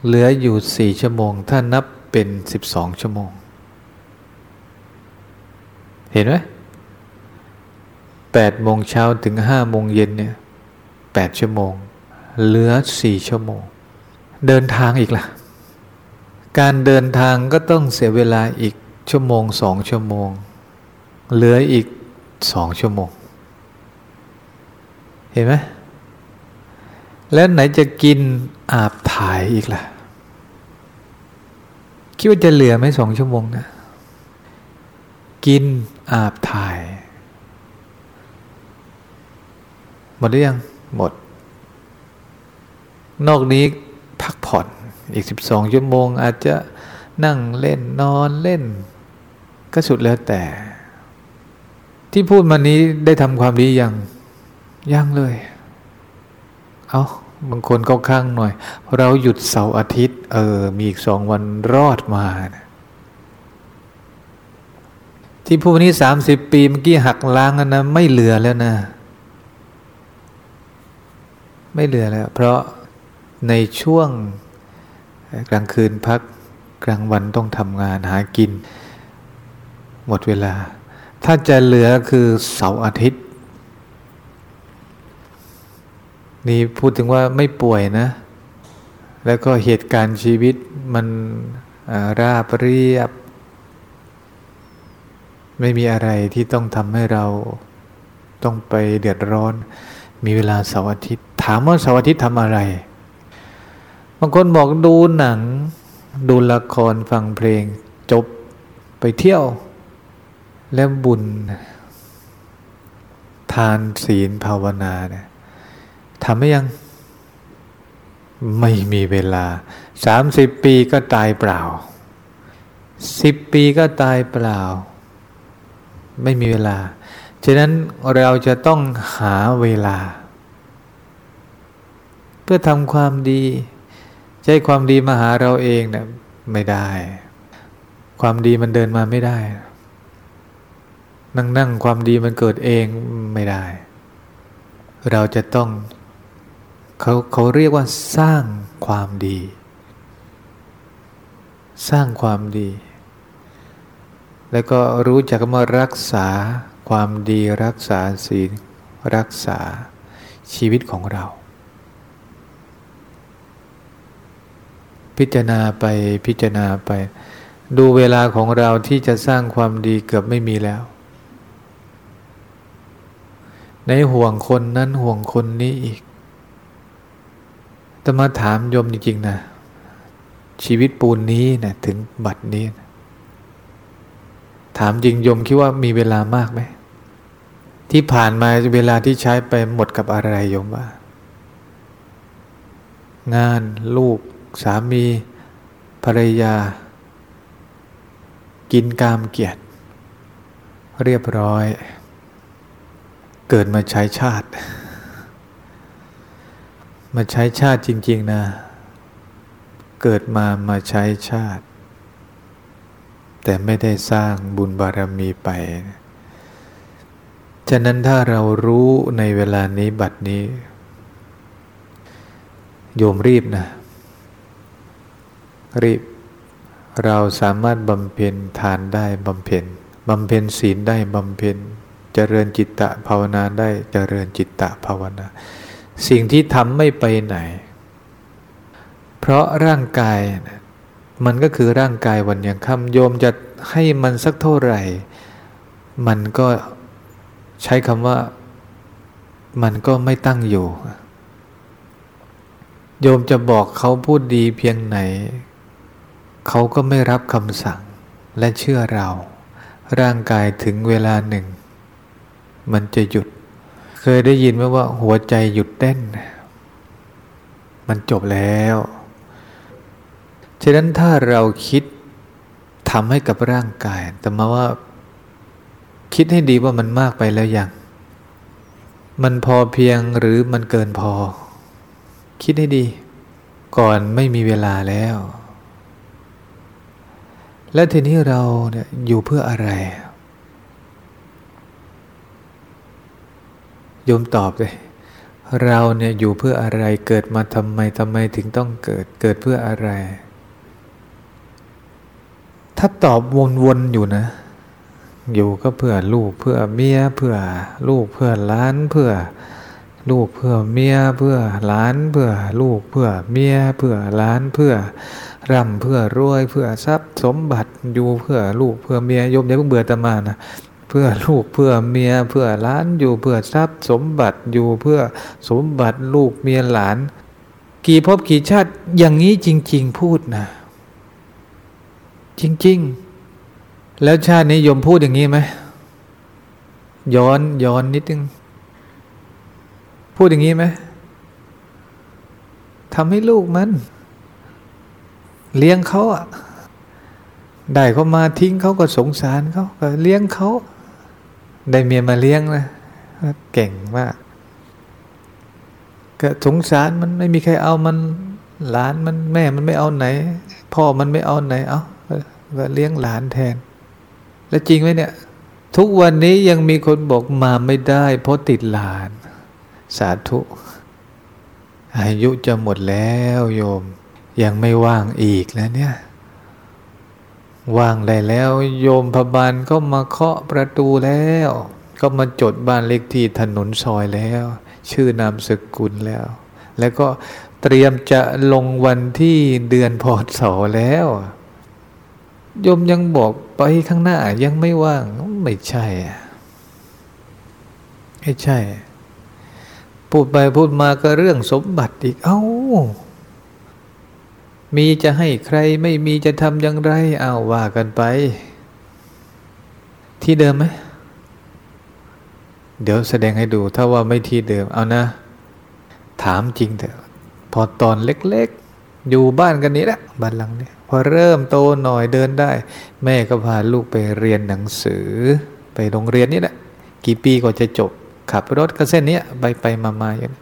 เหลืออยู่สี่ชั่วโมง ถ้านับเป็นสิบสองชั่วโมง เห็นไหมแปดโมงเช้าถึงห้าโมงเย็นเนี่ย แปดชั่วโมง เหลือสี่ชั่วโมง เดินทางอีกละ่ะ การเดินทางก็ต้องเสียเวลาอีกชั่วโมงสองชั่วโมง เหลืออีกสองชั่วโมง เห็นไหมแล้วไหนจะกินอาบถ่ายอีกล่ะ คิดว่าจะเหลือไหมสองชั่วโมงนะ กินอาบถ่าย หมดหรือยัง หมด นอกนี้พักผ่อนอีกสิบสองชั่วโมง อาจจะนั่งเล่นนอนเล่น ก็สุดแล้วแต่ ที่พูดมานี้ได้ทำความดียังยังเลย เอาบางคนก็ข้างหน่อย เราหยุดเสาร์อาทิตย์ เออ มีอีกสองวันรอดมานะที่พูดนี้สามสิบปีเมื่อกี้หักล้างนะไม่เหลือแล้วนะ ไม่เหลือแล้ว เพราะในช่วงกลางคืนพักกลางวันต้องทำงานหากิน หมดเวลา ถ้าจะเหลือคือเสาร์อาทิตย์ นี่พูดถึงว่าไม่ป่วยนะ แล้วก็เหตุการณ์ชีวิตมันราบเรียบ ไม่มีอะไรที่ต้องทำให้เราต้องไปเดือดร้อน มีเวลาเสาร์อาทิตย์ ถามว่าเสาร์อาทิตย์ทำอะไร บางคนบอกดูหนัง ดูละครฟังเพลง จบไปเที่ยว แล้วบุญ ทานศีลภาวนาเนี่ยทำไม่ยัง ไม่มีเวลาสามสิบปีก็ตายเปล่าสิบปีก็ตายเปล่า ไม่มีเวลา ฉะนั้นเราจะต้องหาเวลา เพื่อทำความดี ใช้ความดีมาหาเราเองเนะี่ยไม่ได้ ความดีมันเดินมาไม่ได้ นั่งนั่งความดีมันเกิดเองไม่ได้ เราจะต้องเขาเขาเรียกว่าสร้างความดี สร้างความดี แล้วก็รู้จักมารักษา ความดีรักษาศีลรักษาชีวิตของเรา พิจารณาไปพิจารณาไป ดูเวลาของเราที่จะสร้างความดีเกือบไม่มีแล้ว ในห่วงคนนั้นห่วงคนนี้อีกจะมาถามโยมจริงๆนะ ชีวิตปูนนี้นะถึงบัดนี้นะถามจริงโยมคิดว่ามีเวลามากไหม ที่ผ่านมาเวลาที่ใช้ไปหมดกับอะไรโยมว่า งานลูก สามี ภรรยา กินกามเกียรติ เรียบร้อย เกิดมาใช้ชาติ มาใช้ชาติจริง ๆ นะ เกิดมามาใช้ชาติ แต่ไม่ได้สร้างบุญบารมีไป ฉะนั้นถ้าเรารู้ในเวลานี้บัดนี้ โยมรีบนะ รีบ เราสามารถบำเพ็ญทานได้บำเพ็ญบำเพ็ญศีลได้บำเพ็ญเจริญจิตตะภาวนาได้เจริญจิตตะภาวนา สิ่งที่ทำไม่ไปไหน เพราะร่างกายมันก็คือร่างกายวันยังค่ำโยมจะให้มันสักเท่าไหร่ มันก็ ใช้คำว่ามันก็ไม่ตั้งอยู่ โยมจะบอกเขาพูดดีเพียงไหน เขาก็ไม่รับคำสั่งและเชื่อเรา ร่างกายถึงเวลาหนึ่ง มันจะหยุด เคยได้ยินไหมว่าหัวใจหยุดเต้น มันจบแล้วฉะนั้นถ้าเราคิดทำให้กับร่างกาย แต่มาว่า คิดให้ดีว่ามันมากไปแล้วยังมันพอเพียงหรือมันเกินพอ คิดให้ดี ก่อนไม่มีเวลาแล้ว และทีนี้เราเนี่ยอยู่เพื่ออะไรโยมตอบเลยเราเนี่ยอยู่เพื่ออะไรเกิดมาทำไมทำไมถึงต้องเกิดเกิดเพื่ออะไร ถ้าตอบวนๆอยู่นะ อยู่ก็เพื่อลูกเพื่อเมียเพื่อลูกเพื่อล้านเพื่อ ลูกเพื่อเมียเพื่อล้านเพื่อ ลูกเพื่อเมียเพื่อล้านเพื่อร่ำเพื่อรวยเพื่อทรัพย์สมบัติอยู่เพื่อลูกเพื่อเมียโยมอย่าเพิ่งเบื่อตมานะเพื่อลูกเพื่อเมียเพื่อล้านอยู่เพื่อทรัพย์สมบัติอยู่เพื่อสมบัติลูกเมียหลาน กี่ภพกี่ชาติอย่างนี้จริง ๆ พูดนะ จริง ๆ แล้วชาตินี้ยมพูดอย่างนี้ไหมย้อนย้อนนิดนึง พูดอย่างนี้ไหมทำให้ลูกมัน เลี้ยงเขาอะได้เขามาทิ้งเขาก็สงสารเขาก็เลี้ยงเขา ได้เมียมาเลี้ยงนะเก่งมากก็สงสารมันไม่มีใครเอามันหลานมันแม่มันไม่เอาไหน พ่อมันไม่เอาไหนเอาก็เลี้ยงหลานแทน แล้วจริงไหมเนี่ย ทุกวันนี้ยังมีคนบอกมาไม่ได้ เพราะติดหลาน สาธุ อายุจะหมดแล้วโยม ยังไม่ว่างอีกแล้วเนี่ย ว่างได้แล้ว โยมพบาลก็มาเคาะประตูแล้ว ก็มาจดบ้านเลขที่ถนนซอยแล้ว ชื่อนามสกุลแล้ว แล้วก็เตรียมจะลงวันที่เดือนพศแล้ว โยมยังบอกไปข้างหน้ายังไม่ว่าง ไม่ใช่ไม่ใช่ พูดไปพูดมาก็เรื่องสมบัติอีก เอา้า มีจะให้ใครไม่มีจะทำอย่างไร เอาว่ากันไป ที่เดิมไหม เดี๋ยวแสดงให้ดู ถ้าว่าไม่ที่เดิม เอานะ ถามจริงเถอะ พอตอนเล็กๆ อยู่บ้านกันนี้แหละบ้านหลังเนี้ย พอเริ่มโตหน่อยเดินได้ แม่ก็พาลูกไปเรียนหนังสือ ไปโรงเรียนนี่แหละกี่ปีก็จะจบ ขับรถก็เส้นนี้ไปไปมามาอย่างนี้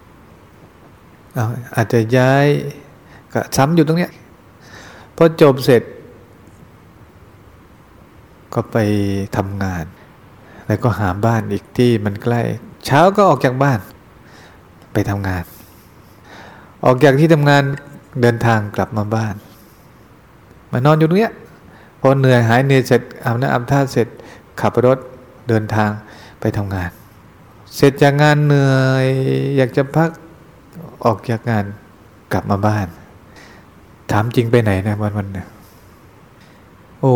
อาจจะย้ายก็ซ้ำอยู่ตรงเนี้ยพอจบเสร็จ ก็ไปทำงาน แล้วก็หาบ้านอีกที่มันใกล้ เช้าก็ออกจากบ้าน ไปทำงาน ออกจากที่ทำงานเดินทางกลับมาบ้าน มานอนอยู่ตรงนี้พอเหนื่อยหายเหนื่อยเสร็จอาบน้ำอาบท่าเสร็จขับรถเดินทางไปทำงาน เสร็จจากงานเหนื่อยอยากจะพักออกจากงานกลับมาบ้าน ถามจริงไปไหนนะวันวันเนี่ยโอ้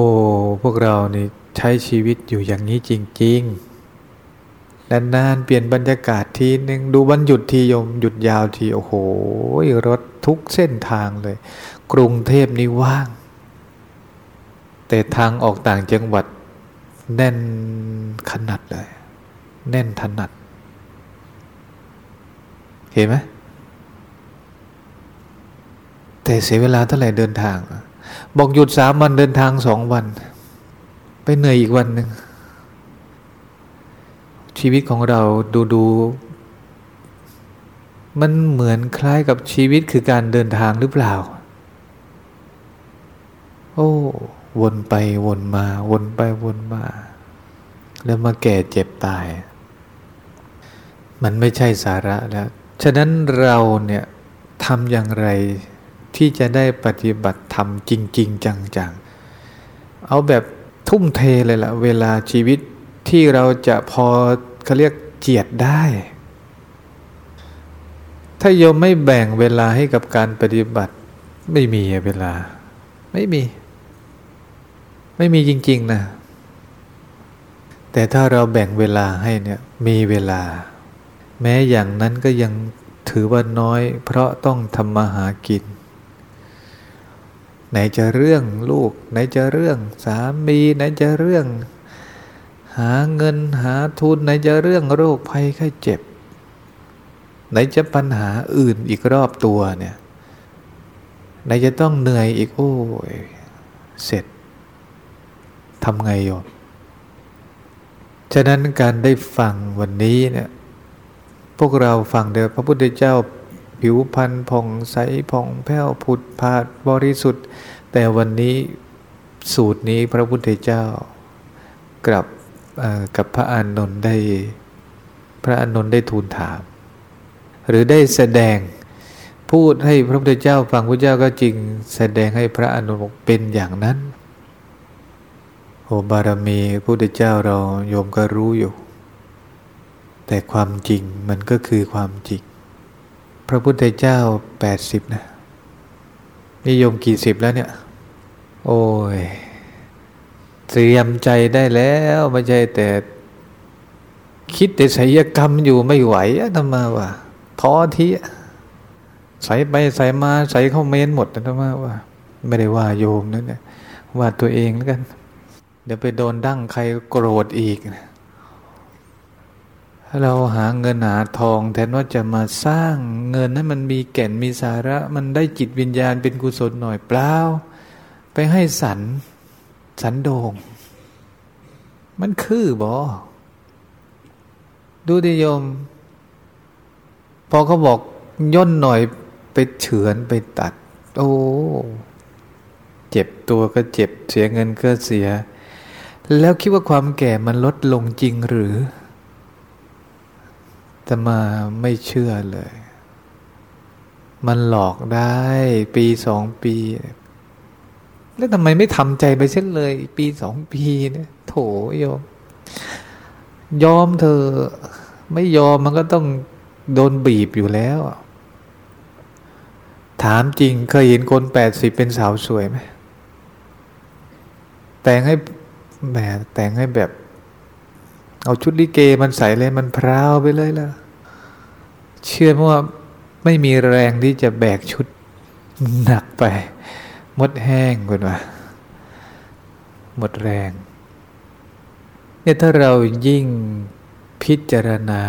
พวกเรานี่ใช้ชีวิตอยู่อย่างนี้จริงๆนานๆเปลี่ยนบรรยากาศทีหนึ่งดูวันหยุดทียมหยุดยาวทีโอ้โหรถทุกเส้นทางเลย กรุงเทพนี่ว่าง แต่ทางออกต่างจังหวัดแน่นขนาดเลย แน่นถนัด เห็นไหมแต่เสียเวลาเท่าไหร่เดินทาง บอกหยุดสามวันเดินทางสองวัน ไปเหนื่อยอีกวันหนึ่ง ชีวิตของเราดูดู มันเหมือนคล้ายกับชีวิตคือการเดินทางหรือเปล่า โอ้ วนไปวนมา วนไปวนมา แล้วมาแก่เจ็บตาย มันไม่ใช่สาระแล้ว ฉะนั้นเราเนี่ยทำอย่างไรที่จะได้ปฏิบัติธรรมจริง ๆ จังๆ เอาแบบทุ่มเทเลยละ่ะ เวลาชีวิตที่เราจะพอเขาเรียกเจียดได้ ถ้าโยมไม่แบ่งเวลาให้กับการปฏิบัติ ไม่มีเวลา ไม่มี ไม่มีจริง ๆนะ แต่ถ้าเราแบ่งเวลาให้เนี่ยมีเวลา แม้อย่างนั้นก็ยังถือว่าน้อย เพราะต้องทำมาหากิน ไหนจะเรื่องลูก ไหนจะเรื่องสามี ไหนจะเรื่อง หาเงินหาทุน ไหนจะเรื่องโรคภัยไข้เจ็บ ไหนจะปัญหาอื่นอีกรอบตัวเนี่ยไหนจะต้องเหนื่อยอีกโอ้ยเสร็จ ทำไงโยมฉะนั้นการได้ฟังวันนี้เนี่ยพวกเราฟังเดียวพระพุทธเจ้าผิวพรรณผ่องใสผ่องแผ้วผุดผาดบริสุทธิ์ แต่วันนี้สูตรนี้พระพุทธเจ้ากลับกับพระอานนท์ได้พระอานนท์ได้ทูลถาม หรือได้แสดงพูดให้พระพุทธเจ้าฟังพระเจ้าก็จริงแสดงให้พระอานนท์เป็นอย่างนั้น โอบารมีพุทธเจ้าเราโยมก็รู้อยู่ แต่ความจริงมันก็คือความจริง พระพุทธเจ้าแปดสิบนะนิยมกี่สิบแล้วเนี่ย โอ้ย เตรียมใจได้แล้วไม่ใช่แต่ คิดแต่ศิลกรรมอยู่ไม่ไหวทำไมวะท้อทีใส่ไปใส่มาใส่เข้าเมนหมดทำไมวะไม่ได้ว่าโยมนั่นเนี่ยว่าตัวเองแล้วกัน เดี๋ยวไปโดนดั้งใครโกรธอีก เราหาเงินหาทอง แทนว่าจะมาสร้างเงินให้มันมีแก่นมีสาระ มันได้จิตวิญญาณเป็นกุศลหน่อยเปล่า ไปให้สัน สันโดง มันคือบอดูดิโยม พอเขาบอกย่นหน่อยไปเฉือนไปตัด โอ้ เจ็บตัวก็เจ็บ เสียเงินก็เสีย แล้วคิดว่าความแก่มันลดลงจริงหรือแต่มาไม่เชื่อเลย มันหลอกได้ปีสองปี แล้วทำไมไม่ทำใจไปเช่นเลย ปีสองปีเนี่ยโถโยม ยอมเธอ ไม่ยอมมันก็ต้องโดนบีบอยู่แล้ว ถามจริงเคยเห็นคนแปดสิบเป็นสาวสวยไหมแต่งให้ แหมแต่งให้แบบ เอาชุดลิเกมันใส่เลยมันพราวไปเลยล่ะ เชื่อว่าไม่มีแรงที่จะแบกชุดหนักไปหมดแห้งคุณวะหมดแรงเนี่ยถ้าเรายิ่งพิจารณา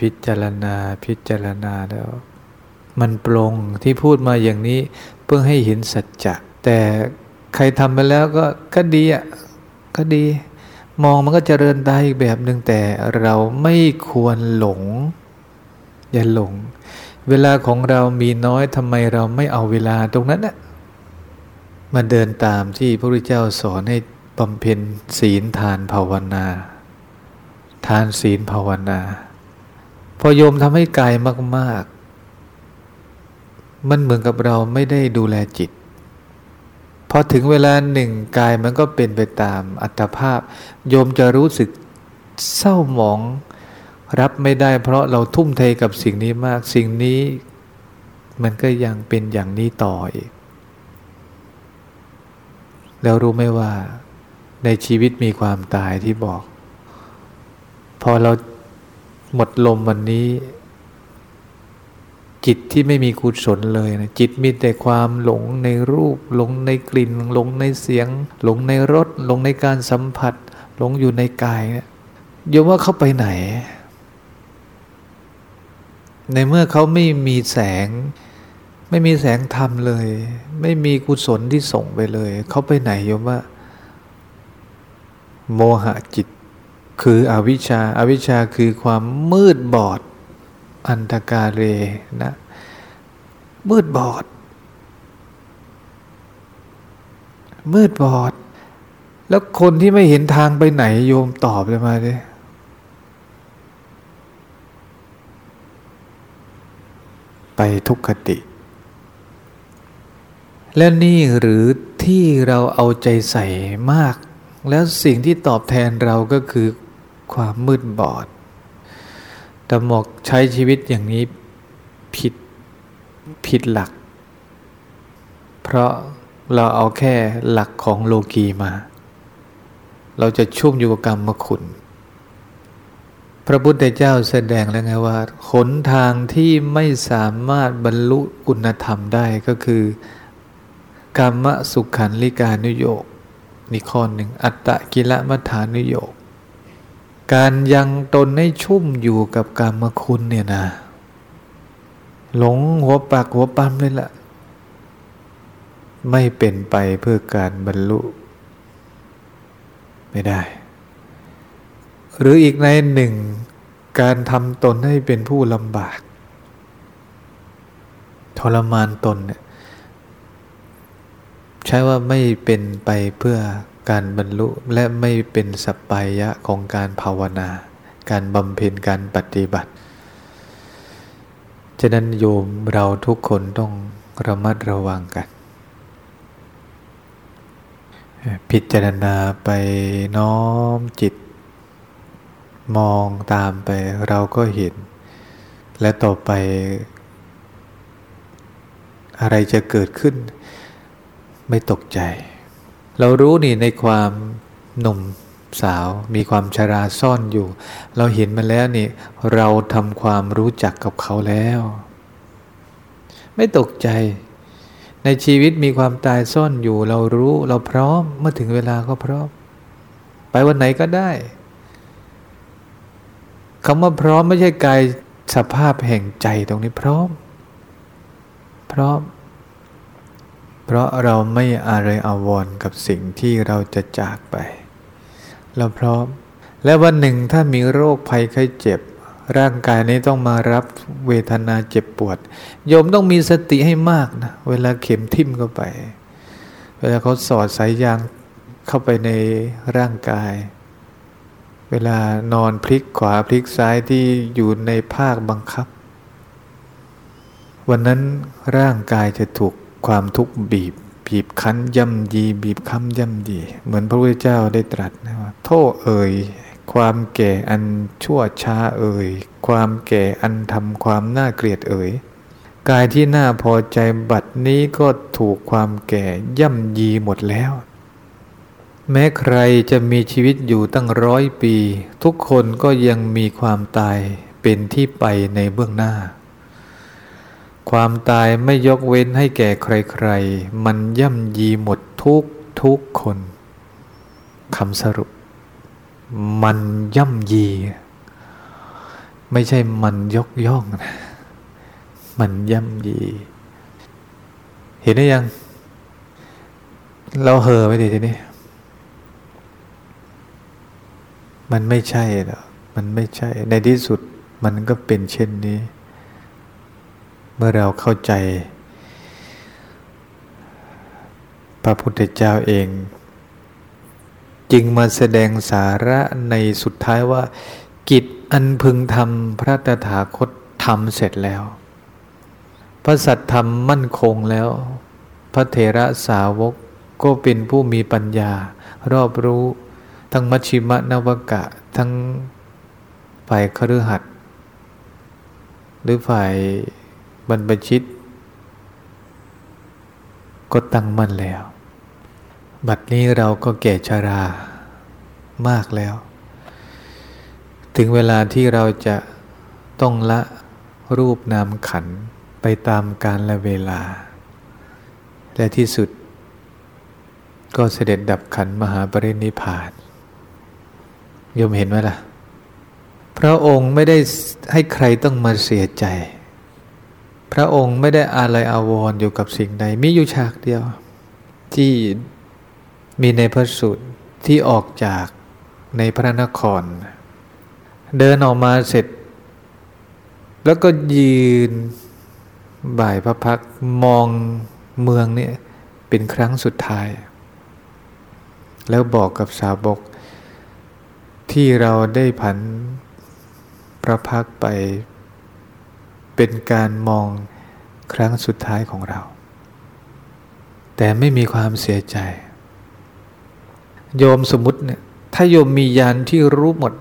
พิจารณา พิจารณาแล้ว มันปรงที่พูดมาอย่างนี้ เพื่อให้เห็นสัจจะแต่ใครทำไปแล้วก็ก็ดีอะ ก็ดี มองมันก็เจริญได้อีกแบบหนึ่งแต่เราไม่ควรหลง อย่าหลง เวลาของเรามีน้อยทำไมเราไม่เอาเวลาตรงนั้นนะมาเดินตามที่พระพุทธเจ้าสอนให้บำเพ็ญศีลทานภาวนา ทานศีลภาวนา พอโยมทำให้กายมาก ๆ มันเหมือนกับเราไม่ได้ดูแลจิต พอถึงเวลาหนึ่งกายมันก็เป็นไปตามอัตภาพ โยมจะรู้สึกเศร้าหมองรับไม่ได้ เพราะเราทุ่มเทกับสิ่งนี้มาก สิ่งนี้มันก็ยังเป็นอย่างนี้ต่ออีก แล้วรู้ไหมว่า ในชีวิตมีความตายที่บอก พอเราหมดลมวันนี้ จิตที่ไม่มีกุศลเลยนะจิตมีแต่ความหลงในรูป หลงในกลิ่น หลงในเสียง หลงในรสหลงในการสัมผัส หลงอยู่ในกายเนี่ยโยมว่าเขาไปไหน ในเมื่อเขาไม่มีแสง ไม่มีแสงธรรมเลย ไม่มีกุศลที่ส่งไปเลย เขาไปไหนโยมว่า โมหะจิต คืออวิชชาอาวิชชาคือความมืดบอด อันตกาเรนะ มืดบอด มืดบอด แล้วคนที่ไม่เห็นทางไปไหนโยมตอบเลยมาดิไปทุกขติ และนี่หรือที่เราเอาใจใส่มาก แล้วสิ่งที่ตอบแทนเราก็คือความมืดบอด แต่หมอกใช้ชีวิตอย่างนี้ผิดผิดหลัก เพราะเราเอาแค่หลักของโลกีมา เราจะชุ่มอยู่กับกรรมคุณ พระพุทธเจ้าแสดงแล้วไงว่าหนทางที่ไม่สามารถบรรลุคุณธรรมได้ก็คือกรรมสุขันลิกานุโยกนี่ข้อหนึ่ง อัตตะกิละมัฐานุโยก การยังตนให้ชุ่มอยู่กับกรรมคุณเนี่ยนะ หลงหัวปากหัวปั๊มเลยละ่ะ ไม่เป็นไปเพื่อการบรรลุ ไม่ได้ หรืออีกในหนึ่ง การทำตนให้เป็นผู้ลำบาก ทรมานตนเนี่ยใช้ว่าไม่เป็นไปเพื่อ การบรรลุและไม่เป็นสัปปายะของการภาวนา การบำเพ็ญการปฏิบัติ ฉะนั้นโยมเราทุกคนต้องระมัดระวังกัน พิจารณาไปน้อมจิต มองตามไปเราก็เห็น และต่อไป อะไรจะเกิดขึ้นไม่ตกใจ เรารู้นี่ในความหนุ่มสาว มีความชราซ่อนอยู่ เราเห็นมาแล้วนี่ เราทำความรู้จักกับเขาแล้ว ไม่ตกใจ ในชีวิตมีความตายซ่อนอยู่ เรารู้เราพร้อมเมื่อถึงเวลาก็พร้อม ไปวันไหนก็ได้คำว่าพร้อมไม่ใช่กายสภาพแห่งใจตรงนี้พร้อม พร้อม เพราะเราไม่อะไรอาวรกับสิ่งที่เราจะจากไป เราพร้อม และวันหนึ่งถ้ามีโรคภัยไข้เจ็บ ร่างกายนี้ต้องมารับเวทนาเจ็บปวด โยมต้องมีสติให้มากนะ เวลาเข็มทิ่มเข้าไป เวลาเขาสอดสายยางเข้าไปในร่างกาย เวลานอนพลิกขวาพลิกซ้ายที่อยู่ในภาคบังคับ วันนั้นร่างกายจะถูก ความทุกข์บีบ บีบคั้นย่ำยี บีบคั้นย่ำยี เหมือนพระพุทธเจ้าได้ตรัสนะว่าโทษเอ่ยความแก่อันชั่วช้าเอ่ยความแก่อันทำความน่าเกลียดเอ่ยกายที่น่าพอใจบัดนี้ก็ถูกความแก่ย่ำยีหมดแล้ว แม้ใครจะมีชีวิตอยู่ตั้งร้อยปี ทุกคนก็ยังมีความตายเป็นที่ไปในเบื้องหน้า ความตายไม่ยกเว้นให้แก่ใครๆ มันย่ำยีหมดทุกทุกคนคำสรุป มันย่ำยี ไม่ใช่มันยกย่องนะมันย่ำยี เห็นได้ยัง เราเห่อไปดิทีนี้ มันไม่ใช่หรอกมันไม่ใช่ ในที่สุดมันก็เป็นเช่นนี้ มื่อเราเข้าใจ พระพุทธเจ้าเอง จึงมาแสดงสาระในสุดท้ายว่า กิจอันพึงทำพระตถาคตทำเสร็จแล้ว พระสัตธรรมมั่นคงแล้ว พระเถระสาวกก็เป็นผู้มีปัญญารอบรู้ ทั้งมัชชิมะนวกะ ทั้งฝ่ายคฤหัสถ์หรือฝ่าย บรรพชิต ก็ตั้งมั่นแล้ว บัดนี้เราก็แก่ชารามากแล้ว ถึงเวลาที่เราจะต้องละรูปนามขันไปตามกาลและเวลา และที่สุด ก็เสด็จดับขันมหาปรินิพานยมเห็นไหมล่ะ พระองค์ไม่ได้ให้ใครต้องมาเสียใจ พระองค์ไม่ได้อาลัยอาวรณ์อยู่กับสิ่งใดมีอยู่ฉากเดียว ที่มีในพระสูตรที่ออกจากในพระนคร เดินออกมาเสร็จ แล้วก็ยืนบ่ายพระพักมองเมืองนี่เป็นครั้งสุดท้าย แล้วบอกกับสาวกที่เราได้ผันพระพักไป เป็นการมองครั้งสุดท้ายของเรา แต่ไม่มีความเสียใจ โยมสมมติเนี่ยถ้าโยมมียานที่รู้หมด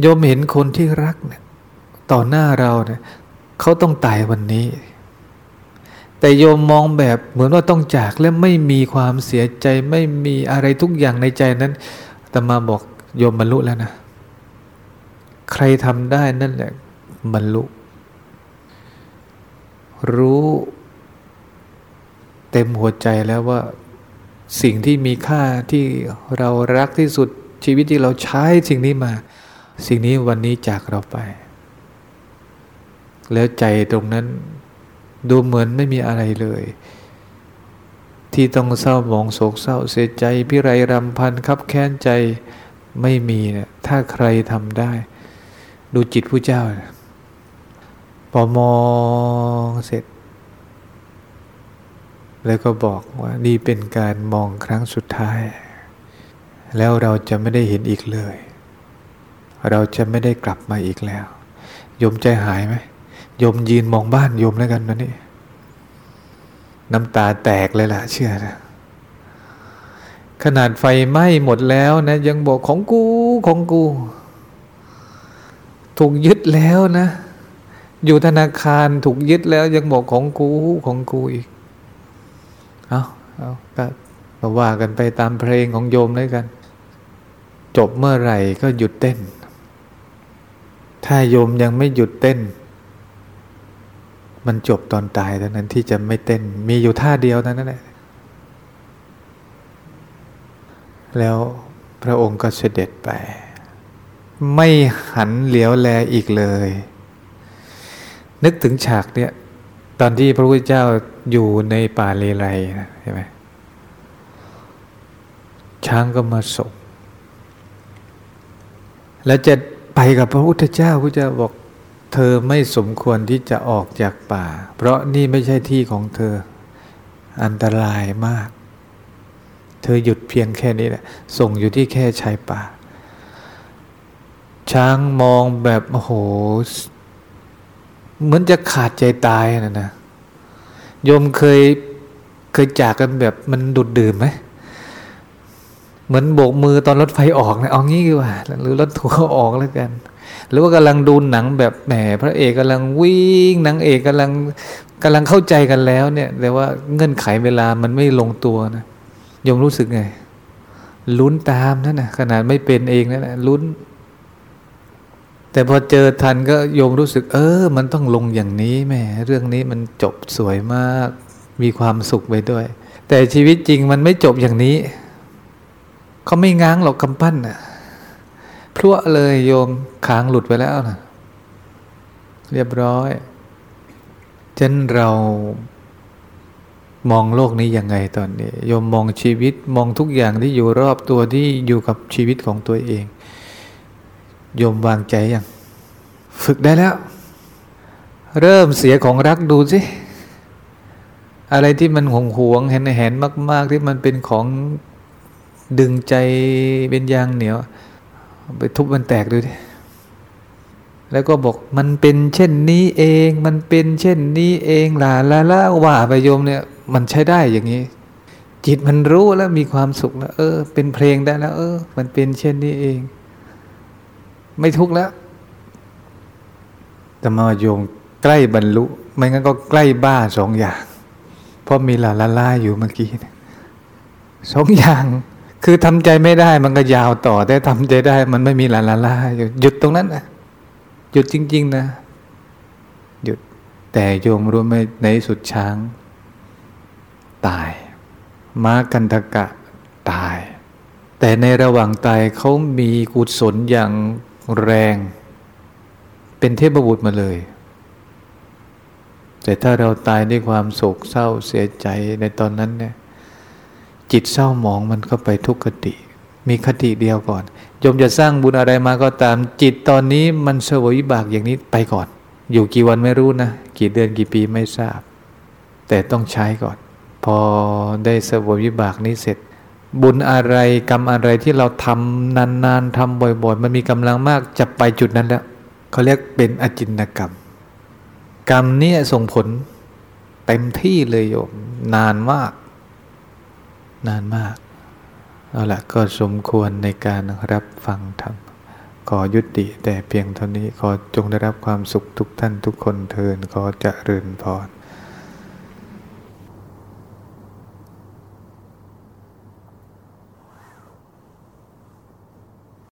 โยมเห็นคนที่รักเนี่ยต่อหน้าเราเนี่ยเขาต้องตายวันนี้ แต่โยมมองแบบเหมือนว่าต้องจากและไม่มีความเสียใจไม่มีอะไรทุกอย่างในใจนั้นแต่มาบอกโยมบรรลุแล้วนะ ใครทำได้นั่นแหละบรรลุ รู้เต็มหัวใจแล้วว่าสิ่งที่มีค่าที่เรารักที่สุดชีวิตที่เราใช้สิ่งนี้มา สิ่งนี้วันนี้จากเราไป แล้วใจตรงนั้นดูเหมือนไม่มีอะไรเลย ที่ต้องเศร้าหมองโศกเศร้าเสียใจพิไรรำพันคับแค้นใจไม่มีเนะี่ยถ้าใครทำได้ ดูจิตผู้เจ้า พอมองเสร็จ แล้วก็บอกว่านี่เป็นการมองครั้งสุดท้าย แล้วเราจะไม่ได้เห็นอีกเลย เราจะไม่ได้กลับมาอีกแล้ว ยมใจหายไหมยมยืนมองบ้านยมแล้วกันนะนี่น้ำตาแตกเลยล่ะ เชื่อนะขนาดไฟไหม้หมดแล้วนะ ยังบอกของกูของกู ถูกยึดแล้วนะ อยู่ธนาคารถูกยึดแล้วยังบอกของกูของกูอีก เอาเอาก็ว่ากันไปตามเพลงของโยมด้วยกัน จบเมื่อไหร่ก็หยุดเต้น ถ้าโยมยังไม่หยุดเต้น มันจบตอนตายเท่านั้นที่จะไม่เต้น มีอยู่ท่าเดียวเท่านั้นแหละแล้วพระองค์ก็เสด็จไป ไม่หันเหลียวแลอีกเลย นึกถึงฉากเนี่ย ตอนที่พระพุทธเจ้าอยู่ในป่าเลไลนะใช่ไหมช้างก็มาส่งแล้วจะไปกับพระพุทธเจ้าพระเจ้าบอกเธอไม่สมควรที่จะออกจากป่า เพราะนี่ไม่ใช่ที่ของเธออันตรายมาก เธอหยุดเพียงแค่นี้แหละ ส่งอยู่ที่แค่ชายป่า ช้างมองแบบโอ้โห เหมือนจะขาดใจตายนะนะโยมเคยเคยจากกันแบบมันดุดดื่มไหมเหมือนโบกมือตอนรถไฟออกนะเอางี้ดีกว่าหรือรถทัวร์ออกแล้วกัน หรือว่ากำลังดูหนังแบบแหมพระเอกกำลังวิ่งนางเอกกำลังกำลังเข้าใจกันแล้วเนี่ย แต่ว่าเงื่อนไขเวลามันไม่ลงตัวนะโยมรู้สึกไงลุ้นตามนั่นนะขนาดไม่เป็นเองนั่นแหละลุ้น แต่พอเจอทันก็โยมรู้สึก เออ มันต้องลงอย่างนี้แม่เรื่องนี้มันจบสวยมาก มีความสุขไปด้วย แต่ชีวิตจริงมันไม่จบอย่างนี้เขาไม่ง้างหรอกกำปั้นน่ะพลั่วเลยโยมขางหลุดไปแล้วนะเรียบร้อยเช่นเรามองโลกนี้ยังไงตอนนี้โยมมองชีวิตมองทุกอย่างที่อยู่รอบตัวที่อยู่กับชีวิตของตัวเอง โยมวางใจยัง ฝึกได้แล้ว เริ่มเสียของรักดูสิ อะไรที่มันหวงหวงเห็นเห็นมาก ๆ ที่มันเป็นของดึงใจเป็นยางเหนียว ไปทุบมันแตกดูดิแล้วก็บอกมันเป็นเช่นนี้เอง มันเป็นเช่นนี้เองลาลาลาว่าไปโยมเนี่ย มันใช้ได้อย่างนี้ จิตมันรู้แล้วมีความสุขแล้วเออ เป็นเพลงได้แล้ว เออ มันเป็นเช่นนี้เอง ไม่ทุกข์แล้วแต่มาโยมใกล้บรรลุ ไม่งั้นก็ใกล้บ้าสองอย่าง เพราะมีลาลาลาอยู่เมื่อกี้สองอย่าง คือทำใจไม่ได้มันก็ยาวต่อ แต่ทำใจได้ มันไม่มีลาลาลาหยุดตรงนั้นนะหยุดจริง ๆ นะ หยุด แต่โยมรู้ไหมในสุดช้าง ตาย ม้ากันทกะตาย แต่ในระหว่างตายเขามีกุศลอย่าง แรง เป็นเทพบุตรมาเลย แต่ถ้าเราตายด้วยความโศกเศร้าเสียใจในตอนนั้นเนี่ย จิตเศร้าหมองมันก็ไปทุกขติ มีคติเดียวก่อนยมจะสร้างบุญอะไรมาก็ตามจิตตอนนี้มันเสวยวิบากอย่างนี้ไปก่อน อยู่กี่วันไม่รู้นะ กี่เดือนกี่ปีไม่ทราบ แต่ต้องใช้ก่อน พอได้เสวยวิบากนี้เสร็จ บุญอะไรกรรมอะไรที่เราทำนานๆทำบ่อยๆ มันมีกำลังมากจะไปจุดนั้นแล้วเขาเรียกเป็นอจินกรรม กรรมนี้ส่งผลเต็มที่เลยโยมนานมาก นานมาก เอาละก็สมควรในการรับฟังธรรมขอยุติแต่เพียงเท่านี้ขอจงได้รับความสุขทุกท่านทุกคนเทินขอจะเริญพร